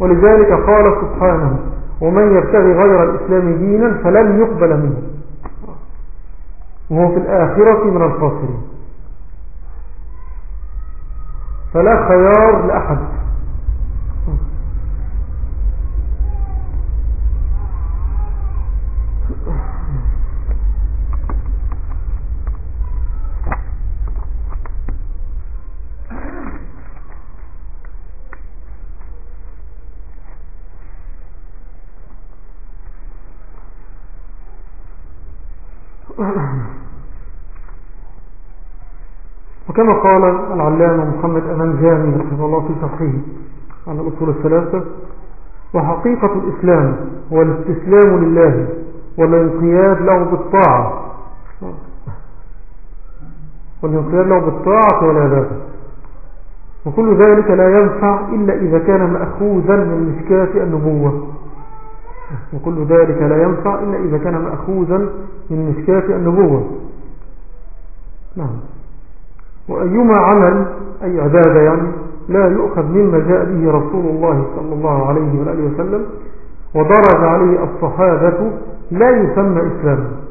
ولذلك قال سبحانه ومن يبتغي غير الإسلام دينا فلن يقبل منه. وهو في الآخرة من الخاسرين. فلا خيار لأحد. (clears throat) وكما قال العلامة محمد أمان جامي رحمه الله في صحيح عن الأصول الثلاثة وحقيقة الإسلام هو الاستسلام لله والانقياد له بالطاعة. والانقياد له بالطاعة والعبادة وكل ذلك لا ينفع إلا إذا كان مأخوذا من مشكاة النبوة. وكل ذلك لا ينفع إلا إذا كان مأخوذا من مشكاة النبوة. نعم. وأيما عمل أي عبادة يعني لا يؤخذ مما جاء به رسول الله صلى الله عليه وآله وسلم ودرج عليه الصحابة لا يسمى إسلاما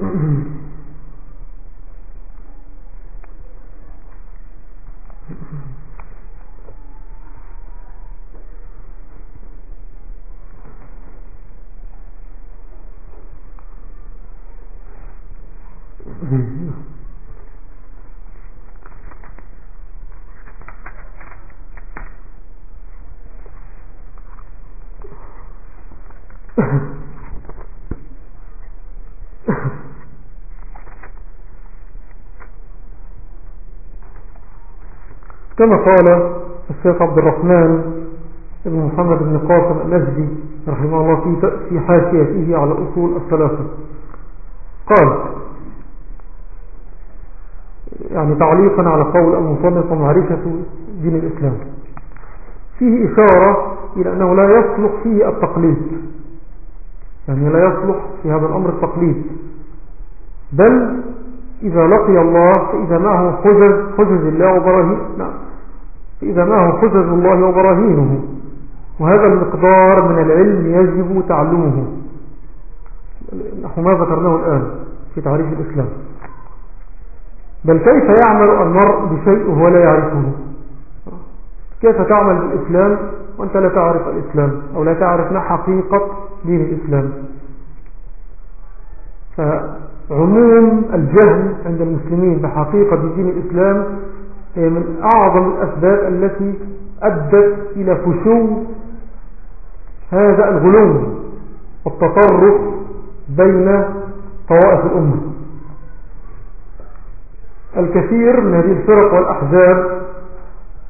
Mm-hmm. (laughs) كما قال الشيخ عبد الرحمن بن محمد بن قاسم الأجدي رحمه الله في في حاشيته على أصول الثلاثة. قال يعني تعليقا على قول المصنف ومعرفة دين الإسلام. فيه إشارة إلى أنه لا يصلح فيه التقليد. يعني لا يصلح في هذا الأمر التقليد. بل إذا لقي الله فإذا معه حجز حجز الله وبراهين نعم فإذا معه حجز الله وبراهينه وهذا المقدار من العلم يجب تعلمه. نحو ما ذكرناه الآن في تعريف الإسلام. بل كيف يعمل المرء بشيء هو لا يعرفه؟ كيف تعمل بالإسلام وأنت لا تعرف الإسلام أو لا تعرف ما حقيقة دين الإسلام؟ فعموم الجهل عند المسلمين بحقيقة دين الإسلام هي من أعظم الأسباب التي أدت إلى فشو هذا الغلو والتطرف بين طوائف الأمة. الكثير من هذه الفرق والأحزاب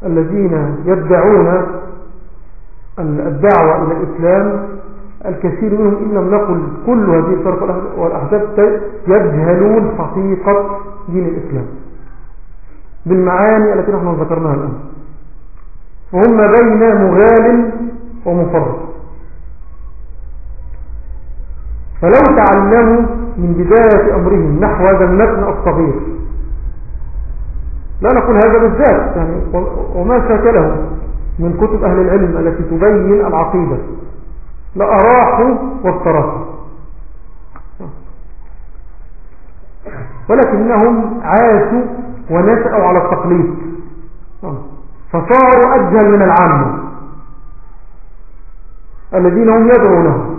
الذين يدعون الدعوة إلى الإسلام الكثير منهم إن لم نقل كل هذه الفرق والأحزاب يجهلون حقيقة دين الإسلام. بالمعاني التي نحن ذكرناها الآن. وهم بين مغال ومفرط فلو تعلموا من بداية أمرهم نحو المتن الصغير. لا نقول هذا بالذات يعني وما شاكله من كتب أهل العلم التي تبين العقيدة. لأراحوا واستراحوا ولكنهم عاشوا ونشأوا على التقليد. فصاروا أجهل من العامة الذين هم يدعونهم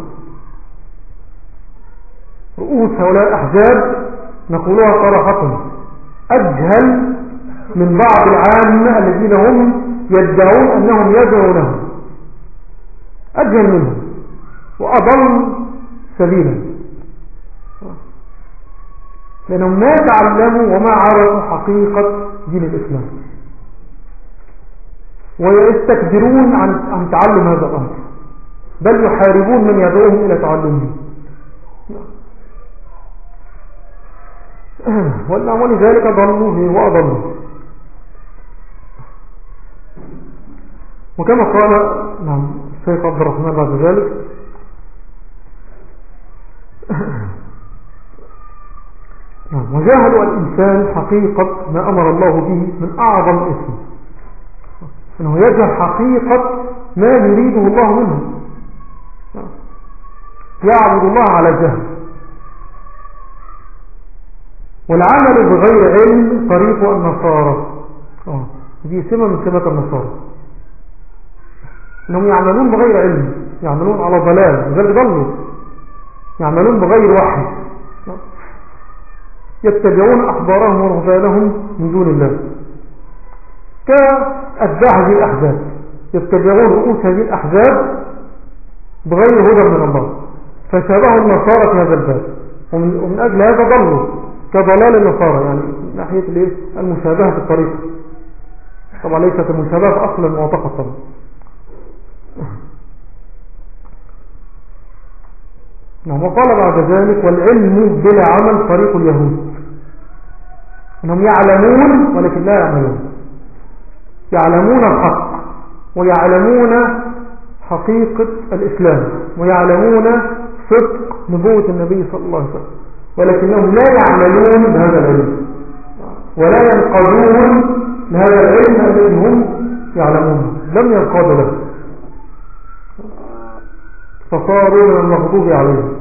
رؤوس هؤلاء الأحزاب نقولها صراحة أجهل من بعض العامة الذين هم يدعون أنهم يدعونهم أجهل منهم. وأضل سبيلا. لأنهم ما تعلموا وما عرفوا حقيقة دين الإسلام. ويستكبرون عن, عن تعلم هذا الأمر. بل يحاربون من يدعوهم إلى تعلمه. (clears throat) ولذلك ضلوا وأضلوا وكما قال نعم الشيخ عبد الرحمن بعد ذلك. (clears throat) (clears throat) نعم. وجاهلوا الإنسان حقيقة ما أمر الله به من أعظم اسم. أنه يجهل حقيقة ما يريده الله منه. يعبد الله على جهل. والعمل بغير علم طريق النصارى. هذه سمة من سمة النصارى. إنهم يعملون بغير علم. يعملون على ضلال. ضلوا. يعملون بغير وحي. يتبعون أخبارهم ورهبانهم من دون الله. كأتباع هذه الأحزاب. يتبعون رؤوس هذه الأحزاب بغير هدى من الله. فشابهوا النصارى في هذا الباب. ومن, أجل هذا ضلوا. كضلال النصارى. يعني من ناحية المشابهة في الطريق. طبعا ليست المشابهة أصلا معتقد طبعا نعم وقال بعد ذلك والعلم بلا عمل طريق اليهود. إنهم يعلمون ولكن لا يعملون. يعلمون الحق ويعلمون حقيقة الإسلام ويعلمون صدق نبوة النبي صلى الله عليه وسلم. ولكنهم لا يعملون بهذا العلم. ولا ينقضون لهذا العلم الذي هم يعلمون. لم ينقضوا له. فصاروا من المغضوب عليهم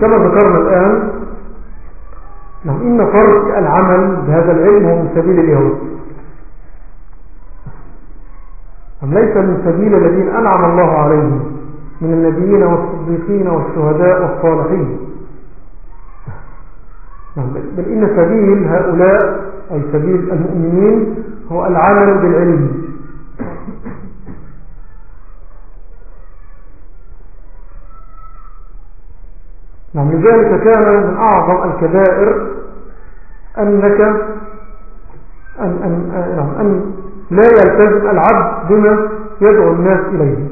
كما ذكرنا الآن نعم إن فرق العمل بهذا العلم هو من سبيل اليهود. ليس من سبيل الذين أنعم الله عليهم من النبيين والصديقين والشهداء والصالحين؟ نعم بل إن سبيل هؤلاء أي سبيل المؤمنين هو العمل بالعلم. نعم لذلك كان من أعظم الكبائر أنك أن, أن, نعم أن لا يلتزم العبد بما يدعو الناس إليه.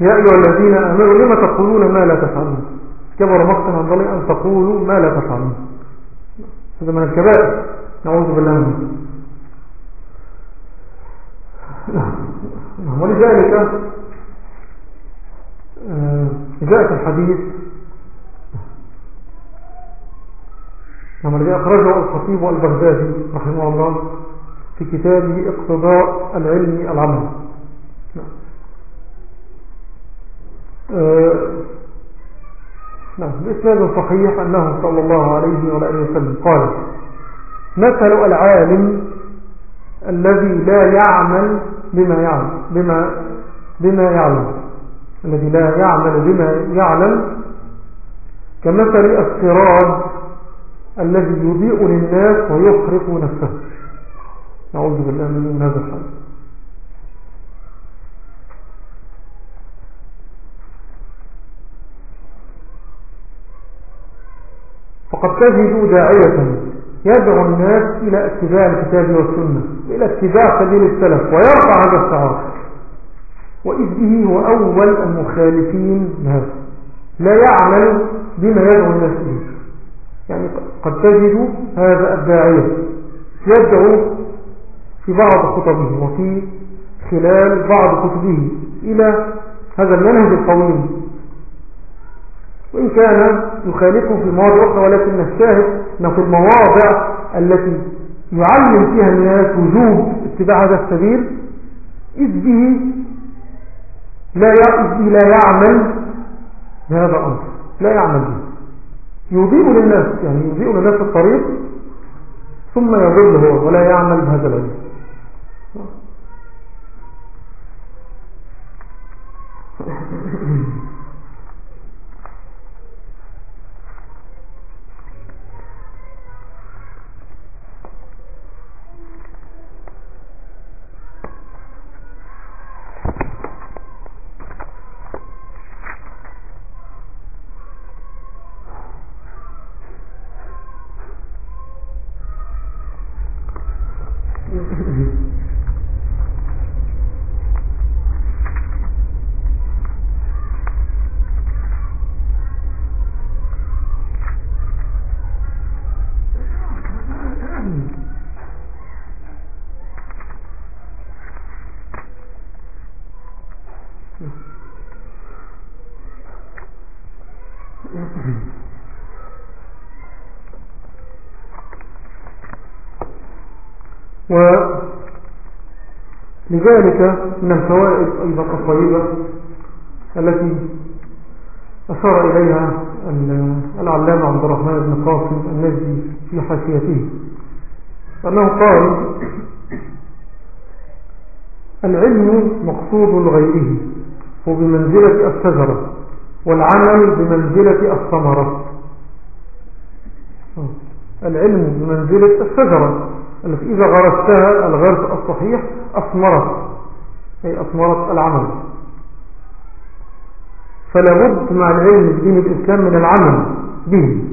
يا أيها الذين آمنوا لما تقولون ما لا تفعلون؟ كبر مقتا عن ظلي أن تقولوا ما لا تفعلون. هذا من الكبائر. نعوذ بالله منه. نعم ولذلك آه، جاء في الحديث. نعم الذي أخرجه الخطيب والبغدادي رحمه الله في كتابه اقتضاء العلم العمل. نعم آه، نعم بإسناد صحيح أنه صلى الله عليه وآله وسلم قال مثل العالم الذي لا يعمل بما يعلم بما, بما يعلم. الذي لا يعمل بما يعلم كمثل السراج الذي يضيء للناس ويخرق نفسه. نعوذ بالله من هذا الحال. فقد تجد داعية يدعو الناس إلى اتباع الكتاب والسنة إلى اتباع سبيل السلف ويرفع هذا الشعار. وإذ به هو أول المخالفين لهذا لا يعمل بما يدعو الناس إليه يعني قد تجد هذا الداعية. يدعو في بعض خطبه وفي خلال بعض كتبه إلى هذا المنهج القويم وإن كان يخالفه في مواضع أخرى ولكن الشاهد أنه في المواضع التي يعلم فيها الناس وجوب اتباع هذا السبيل إذ به لا لا يعمل بهذا الأمر لا يعمل به يضيء للناس يعني يضيء للناس الطريق ثم يضل هو ولا يعمل بهذا الأمر ولذلك من الفوائد أيضا الطيبة التي أشار إليها العلامة عبد الرحمن بن قاسم النجدي في حاشيته أنه قال العلم مقصود لغيره هو بمنزلة الشجرة والعمل بمنزلة الثمرة. العلم بمنزلة الشجرة التي إذا غرستها الغرس الصحيح أثمرت أي أثمرت العمل. فلا بد مع العلم بدين الإسلام من العمل به.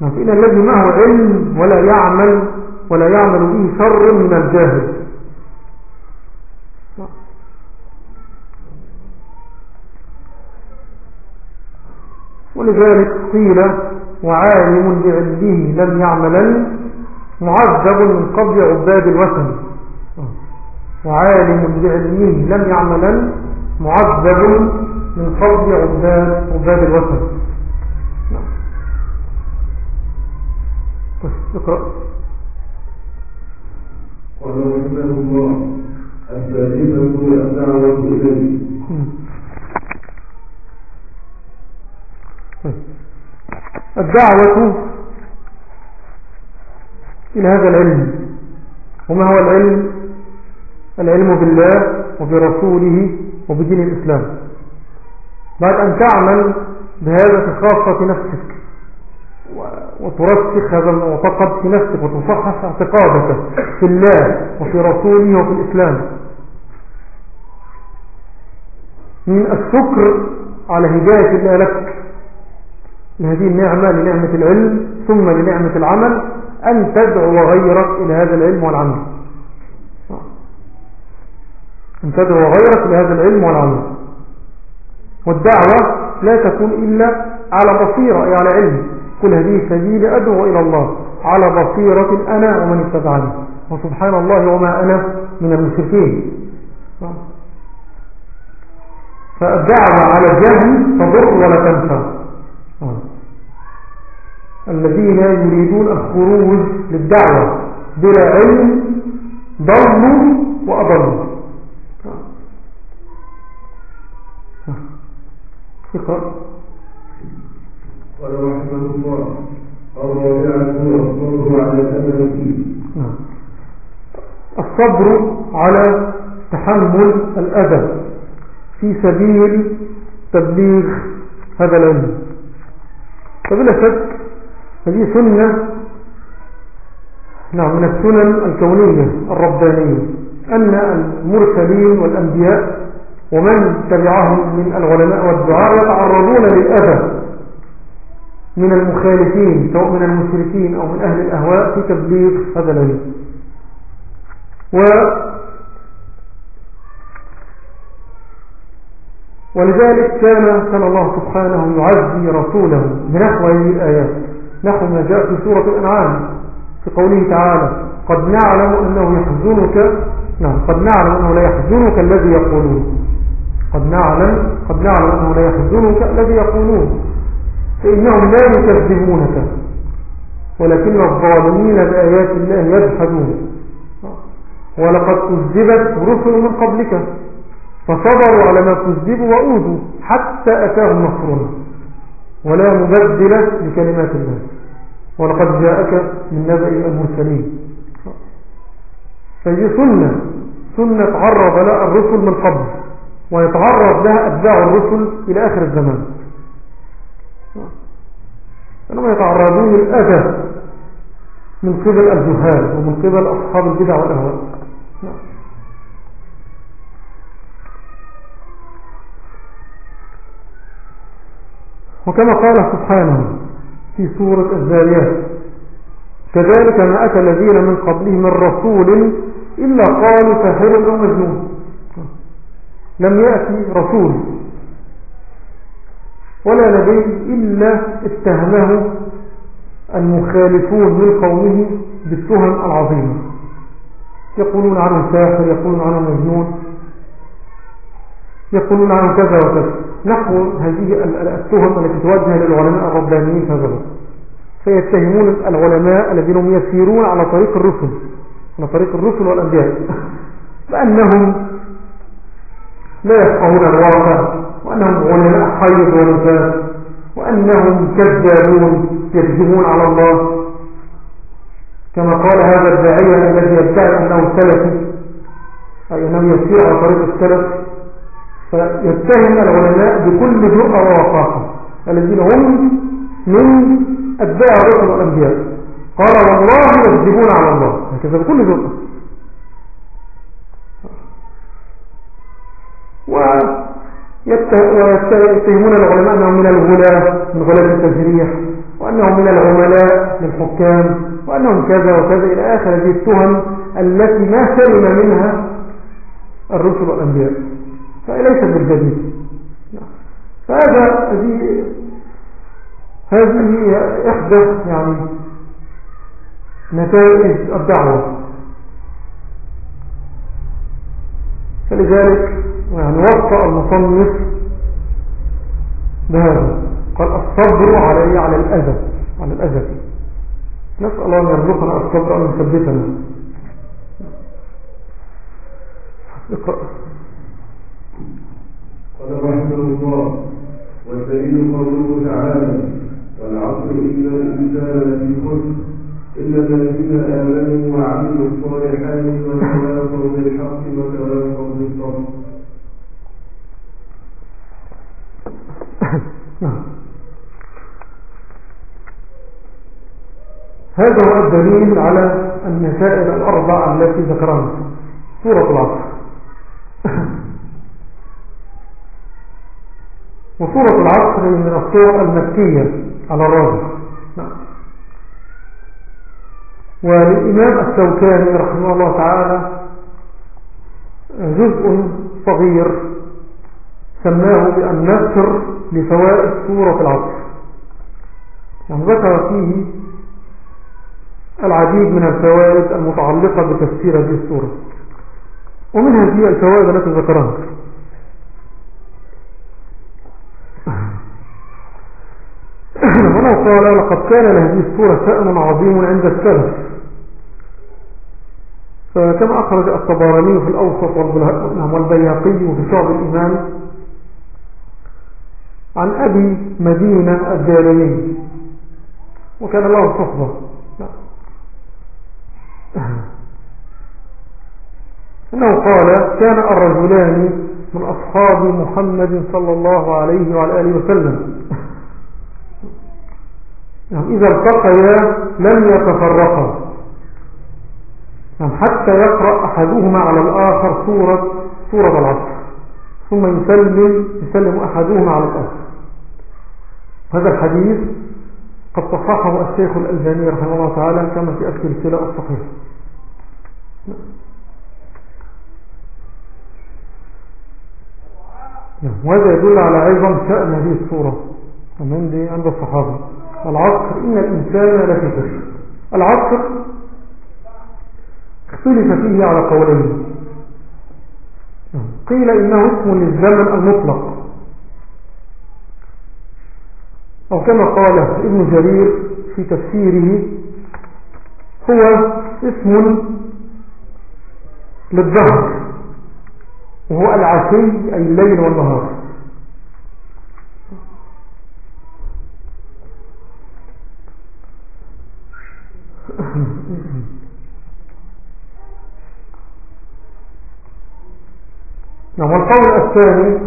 فإن الذي معه علم ولا يعمل ولا يعمل به شر من الجاهل. ولذلك قيل وعالم بعلمه لم يعملا معذب من قبل عباد الوثن. وعالم بعلمه لم يعملا معذب من قبل عباد, عباد الوثن. اقرأ. قال رحمه الله الثالثة الدعوة إليه. الدعوة إلى هذا العلم. وما هو العلم؟ العلم بالله وبرسوله وبدين الإسلام. بعد أن تعمل بهذا في خاصة نفسك وترسخ هذا المعتقد في نفسك وتصحح اعتقادك في الله وفي رسوله وفي الإسلام. من الشكر على هداية الله لك لهذه النعمة لنعمة العلم ثم لنعمة العمل أن تدعو غيرك إلى هذا العلم والعمل. أن تدعو غيرك إلى هذا العلم والعمل. والدعوة لا تكون إلا على بصيرة أي على علم. قل هذه سبيل أدعو إلى الله. على بصيرة أنا ومن اتبعني. وسبحان الله وما أنا من المشركين. فالدعوة على الجهل تضر ولا تنفع. الذين يريدون الخروج للدعوة بلا علم ضلوا وأضلوا اقرأ قال رحمه الله الرابعة الصبر على الصبر على تحمل الأذى في سبيل تبليغ هذا العلم. فبلا شك هذه سنة نعم من السنن الكونية الربانية. أن المرسلين والأنبياء ومن تبعهم من العلماء والدعاء يتعرضون للأذى من المخالفين سواء من المشركين أو من أهل الأهواء في تبليغ هذا العلم. و ولذلك كان كان الله سبحانه يعزي رسوله بنحو هذه الآيات. نحو ما جاء في سورة الأنعام في قوله تعالى قد نعلم أنه يحزنك نعم قد نعلم أنه لا يحزنك الذي يقولون قد نعلم قد نعلم أنه لا يحزنك الذي يقولون فإنهم لا يكذبونك ولكن الظالمين بآيات الله يجحدون ولقد كذبت رسل من قبلك فصبروا على ما كذبوا وأوذوا حتى أتاهم نصرنا. ولا مبدل لكلمات الله. ولقد جاءك من نبأ المرسلين. فهي سنة. سنة تعرض لها الرسل من قبل ويتعرض لها أتباع الرسل إلى آخر الزمان. أنهم يتعرضون للأذى من قبل الجهال ومن قبل أصحاب البدع والأهواء. وكما قال سبحانه في سورة الزاريات كذلك ما أتى الذين من قبلهم من رسول إلا قالوا ساحر أو مجنون. لم يأتي رسول ولا نبي إلا اتهمه المخالفون من قومه بالتهم العظيمة يقولون عنه ساحر يقولون عنه مجنون يقولون عنه كذا وكذا. نحو هذه التهم التي توجه للعلماء الربانيين في هذا فيتهمون العلماء الذين هم يسيرون على طريق الرسل على طريق الرسل والأنبياء. بأنهم لا يفقهون الواقع وأنهم علماء حيض ونفاس وأنهم كذابون يكذبون على الله. كما قال هذا الداعية الذي يدعي أنه سلفي أي أنه يسير على طريق السلف. فيتهم العلماء بكل جرأة ووقاحة الذين هم من أتباع الرسل والأنبياء. قال والله يكذبون على الله. هكذا بكل جرأة ويتهمون العلماء أنهم من الغلاة من غلاة التجريح وأنهم من العملاء للحكام وأنهم كذا وكذا إلى آخر هذه التهم التي ما سلم منها الرسل والأنبياء. فليست بالجديد. فهذا هذه هذه إحدى يعني نتائج الدعوة. فلذلك يعني وصى المصنف بهذا. قال الصبر علي على الأذى على الأذى نسأل الله أن يرزقنا الصبر أن يثبتنا. اقرأ. قال رحمه الله والدليل قوله تعالى والعصر إن الإنسان لفي خسر إلا الذين آمنوا وعملوا الصالحات وتواصوا بالحق وتواصوا بالصبر. (clears throat) هذا هو الدليل على النسائل الأربع التي ذكرنا سورة العصر. (clears throat) وسورة العصر من الصور المكية على الراجح نعم. وللإمام السوكاني رحمه الله تعالى جزء صغير سماه بالنسر لفوائد سورة العصر. يعني ذكر فيه العديد من الفوائد المتعلقة بتفسير هذه السورة ومن هذه الفوائد التي ذكرها ولو قال لقد كان لهذه السورة شأن عظيم عند السلف فكما أخرج الطبراني في الأوسط والبياقي في شعب الإيمان عن أبي مدينة الدارمي وكان له صحبة أنه قال كان الرجلان من أصحاب محمد صلى الله عليه وعلى آله وسلم. يعني إذا التقيا لم يتفرقا. يعني حتى يقرأ أحدهما على الآخر سورة, سورة العصر. ثم يسلم يسلم أحدهما على الآخر. هذا الحديث قد صححه الشيخ الألباني رحمه الله تعالى كما في السلسلة الصحيحة نعم. وهذا يدل على أيضا شأن هذه الصورة عند الصحابة. العصر إن الإنسان لفي خسر. العصر اختلف فيه على قولين. قيل إنه اسم للزمن المطلق. أو كما قال ابن جرير في تفسيره هو اسم للظهر وهو العشي أي الليل والنهار. (coughs) نعم والقول الثاني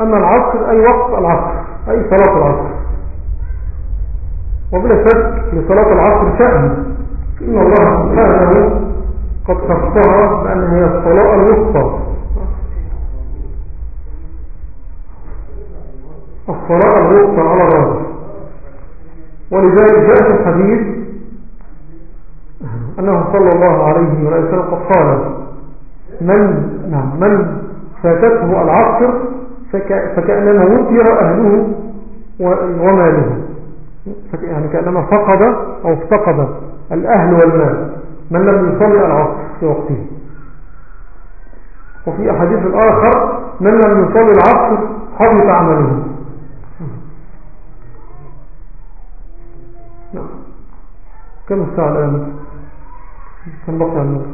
أن العصر أي وقت العصر أي صلاة العصر. وبلا شك لصلاة العصر شأن. إن الله سبحانه قد خصها بأن هي الصلاة الوسطى. الصلاة الوسطى على الراجح. ولذلك جاء في الحديث أنه صلى الله عليه وسلم قد قال من نعم من فاتته العصر فكأنما وطر أهله وماله. يعني كأنما فقد أو افتقد الأهل والمال. من لم يصلي العصر في وقته. وفي أحاديث الآخر من لم يصلي العصر حبط عمله. نعم. كم الساعة الآن؟ النور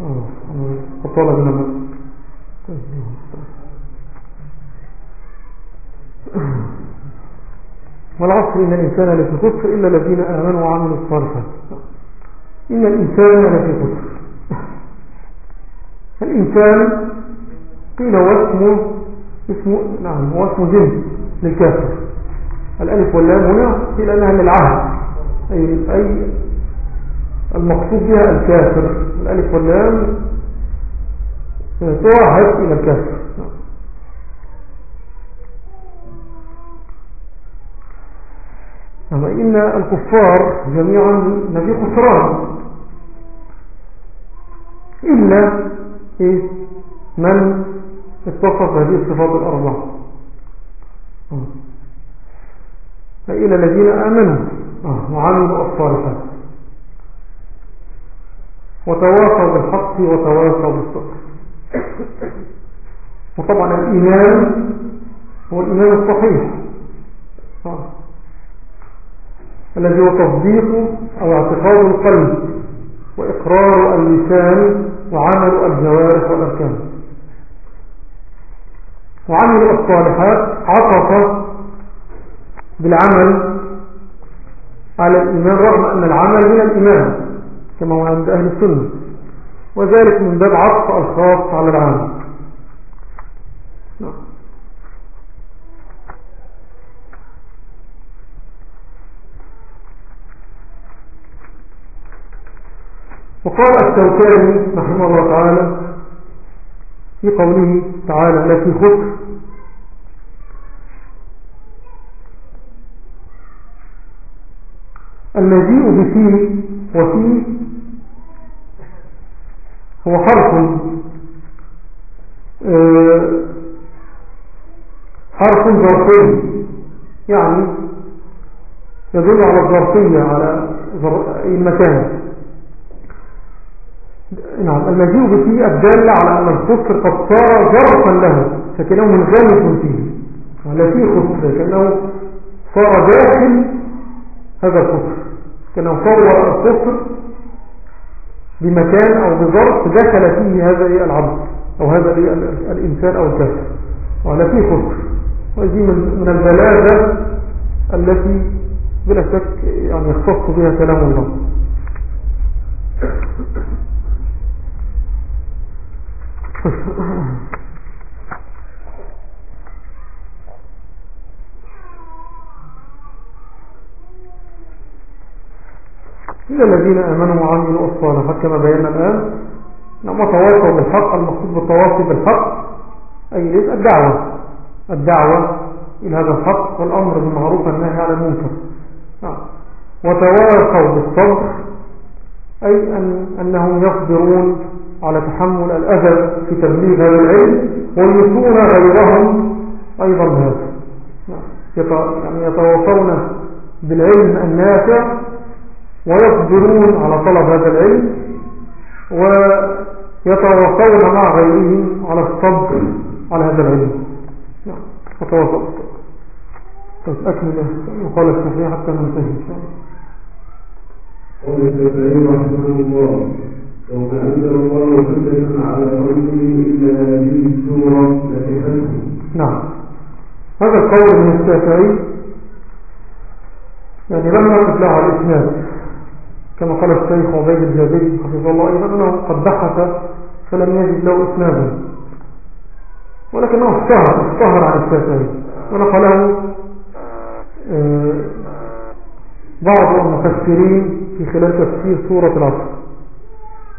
آه بنا من والعصر إن الإنسان لفي خسر إلا الذين آمنوا وعملوا الصالحات. إن الإنسان لفي خسر. الإنسان قيل هو اسمه نعم هو اسمه جنس للكافر. الألف واللام هنا قيل أنها للعهد. أي, أي المقصود بها الكافر. الألف واللام توعد إلى الكافر. أما إن الكفار جميعا نبي خسران. إلا إيه من اتصف هذه الصفات الأربعة. فإلى الذين آمنوا وعملوا الصالحات. وتواصوا بالحق وتواصوا بالصبر. وطبعا الإيمان هو الإيمان الصحيح. الذي هو تصديق أو اعتقاد القلب وإقرار اللسان وعمل الجوارح والأركان. وعمل الصالحات عطف بالعمل على الإيمان رغم أن العمل من الإيمان. كما هو عند أهل السنة. وذلك من باب عطف الخاص على العام. نعم. وقال الشوكاني رحمه الله تعالى في قوله تعالى لا في خسر المجيء بفيه وفيه هو حرف آه، حرف ظرفي يعني يدل على الظرفية على المكان نعم المجيء بفيه الدالة على أن الخسر قد صار ظرفا له فكأنه منغمس فيه. لا فيه خسر كأنه صار داخل هذا الخسر. كأنه صور الخسر. بمكان أو بظرف دخل فيه هذا العبد أو هذا الإنسان أو الكافر وعلى فيه خسر وهذه من البلاغة التي بلا شك يعني يختص بها كلام الله. إلا الذين آمنوا وعملوا الصالحات كما بينا الآن. نعم تواصوا بالحق. المقصود بالتواصي بالحق أي الدعوة. الدعوة إلى هذا الحق والأمر بالمعروف والنهي عن المنكر. نعم وتواصوا بالصبر أي أن أنهم يصبرون على تحمل الأذى في تبليغ هذا العلم ويسون غيرهم أيضا. هذا يعني يتواصون بالعلم النافع ويصبرون على طلب هذا العلم ويتواصون مع غيرهم على الصبر على هذا العلم. يتواصل طيب أكمل يقال الشافعي حتى ننتهي إن شاء الله قول الشافعي رحمه الله وما أنزل الله حجة على رسله إلا هذه السورة لكفته. نعم. هذا القول من الشافعي يعني لم نقف له على الإسناد. كما قال الشيخ عبيد الجابري حفظه الله أيضا أنه قد بحث فلم يجد له إسنادا ولكنه اشتهر اشتهر عن الشافعي ونقله آه، بعض المفسرين في خلال تفسير سورة العصر.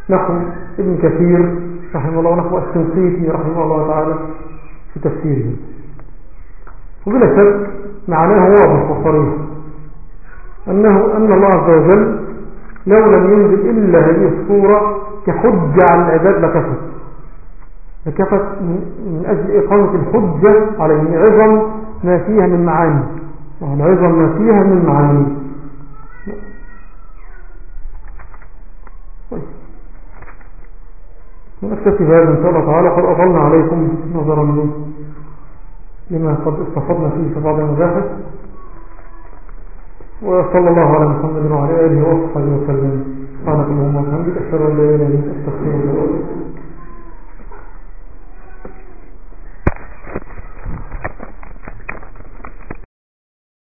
نحو ابن كثير رحمه الله ونحو السنسيتي رحمه الله تعالى في تفسيره. وبلا شك معناه واضح وصريح. أنه أن الله عز وجل لو لم ينزل إلا هذه الصورة كحجة على العباد لكفت لكفت من أجل إقامة الحجة على عظم ما فيها من معاني. وعلى عظم ما فيها من معاني. ونكتفي بهذا إن شاء الله تعالى. قد أطلنا عليكم نظرا لما قد استفضنا فيه في بعض المباحث. وصلى الله على محمد وعلى آله وصحبه وسلم. سبحانك اللهم وبحمدك أشهد أن لا إله إلا أنت أستغفرك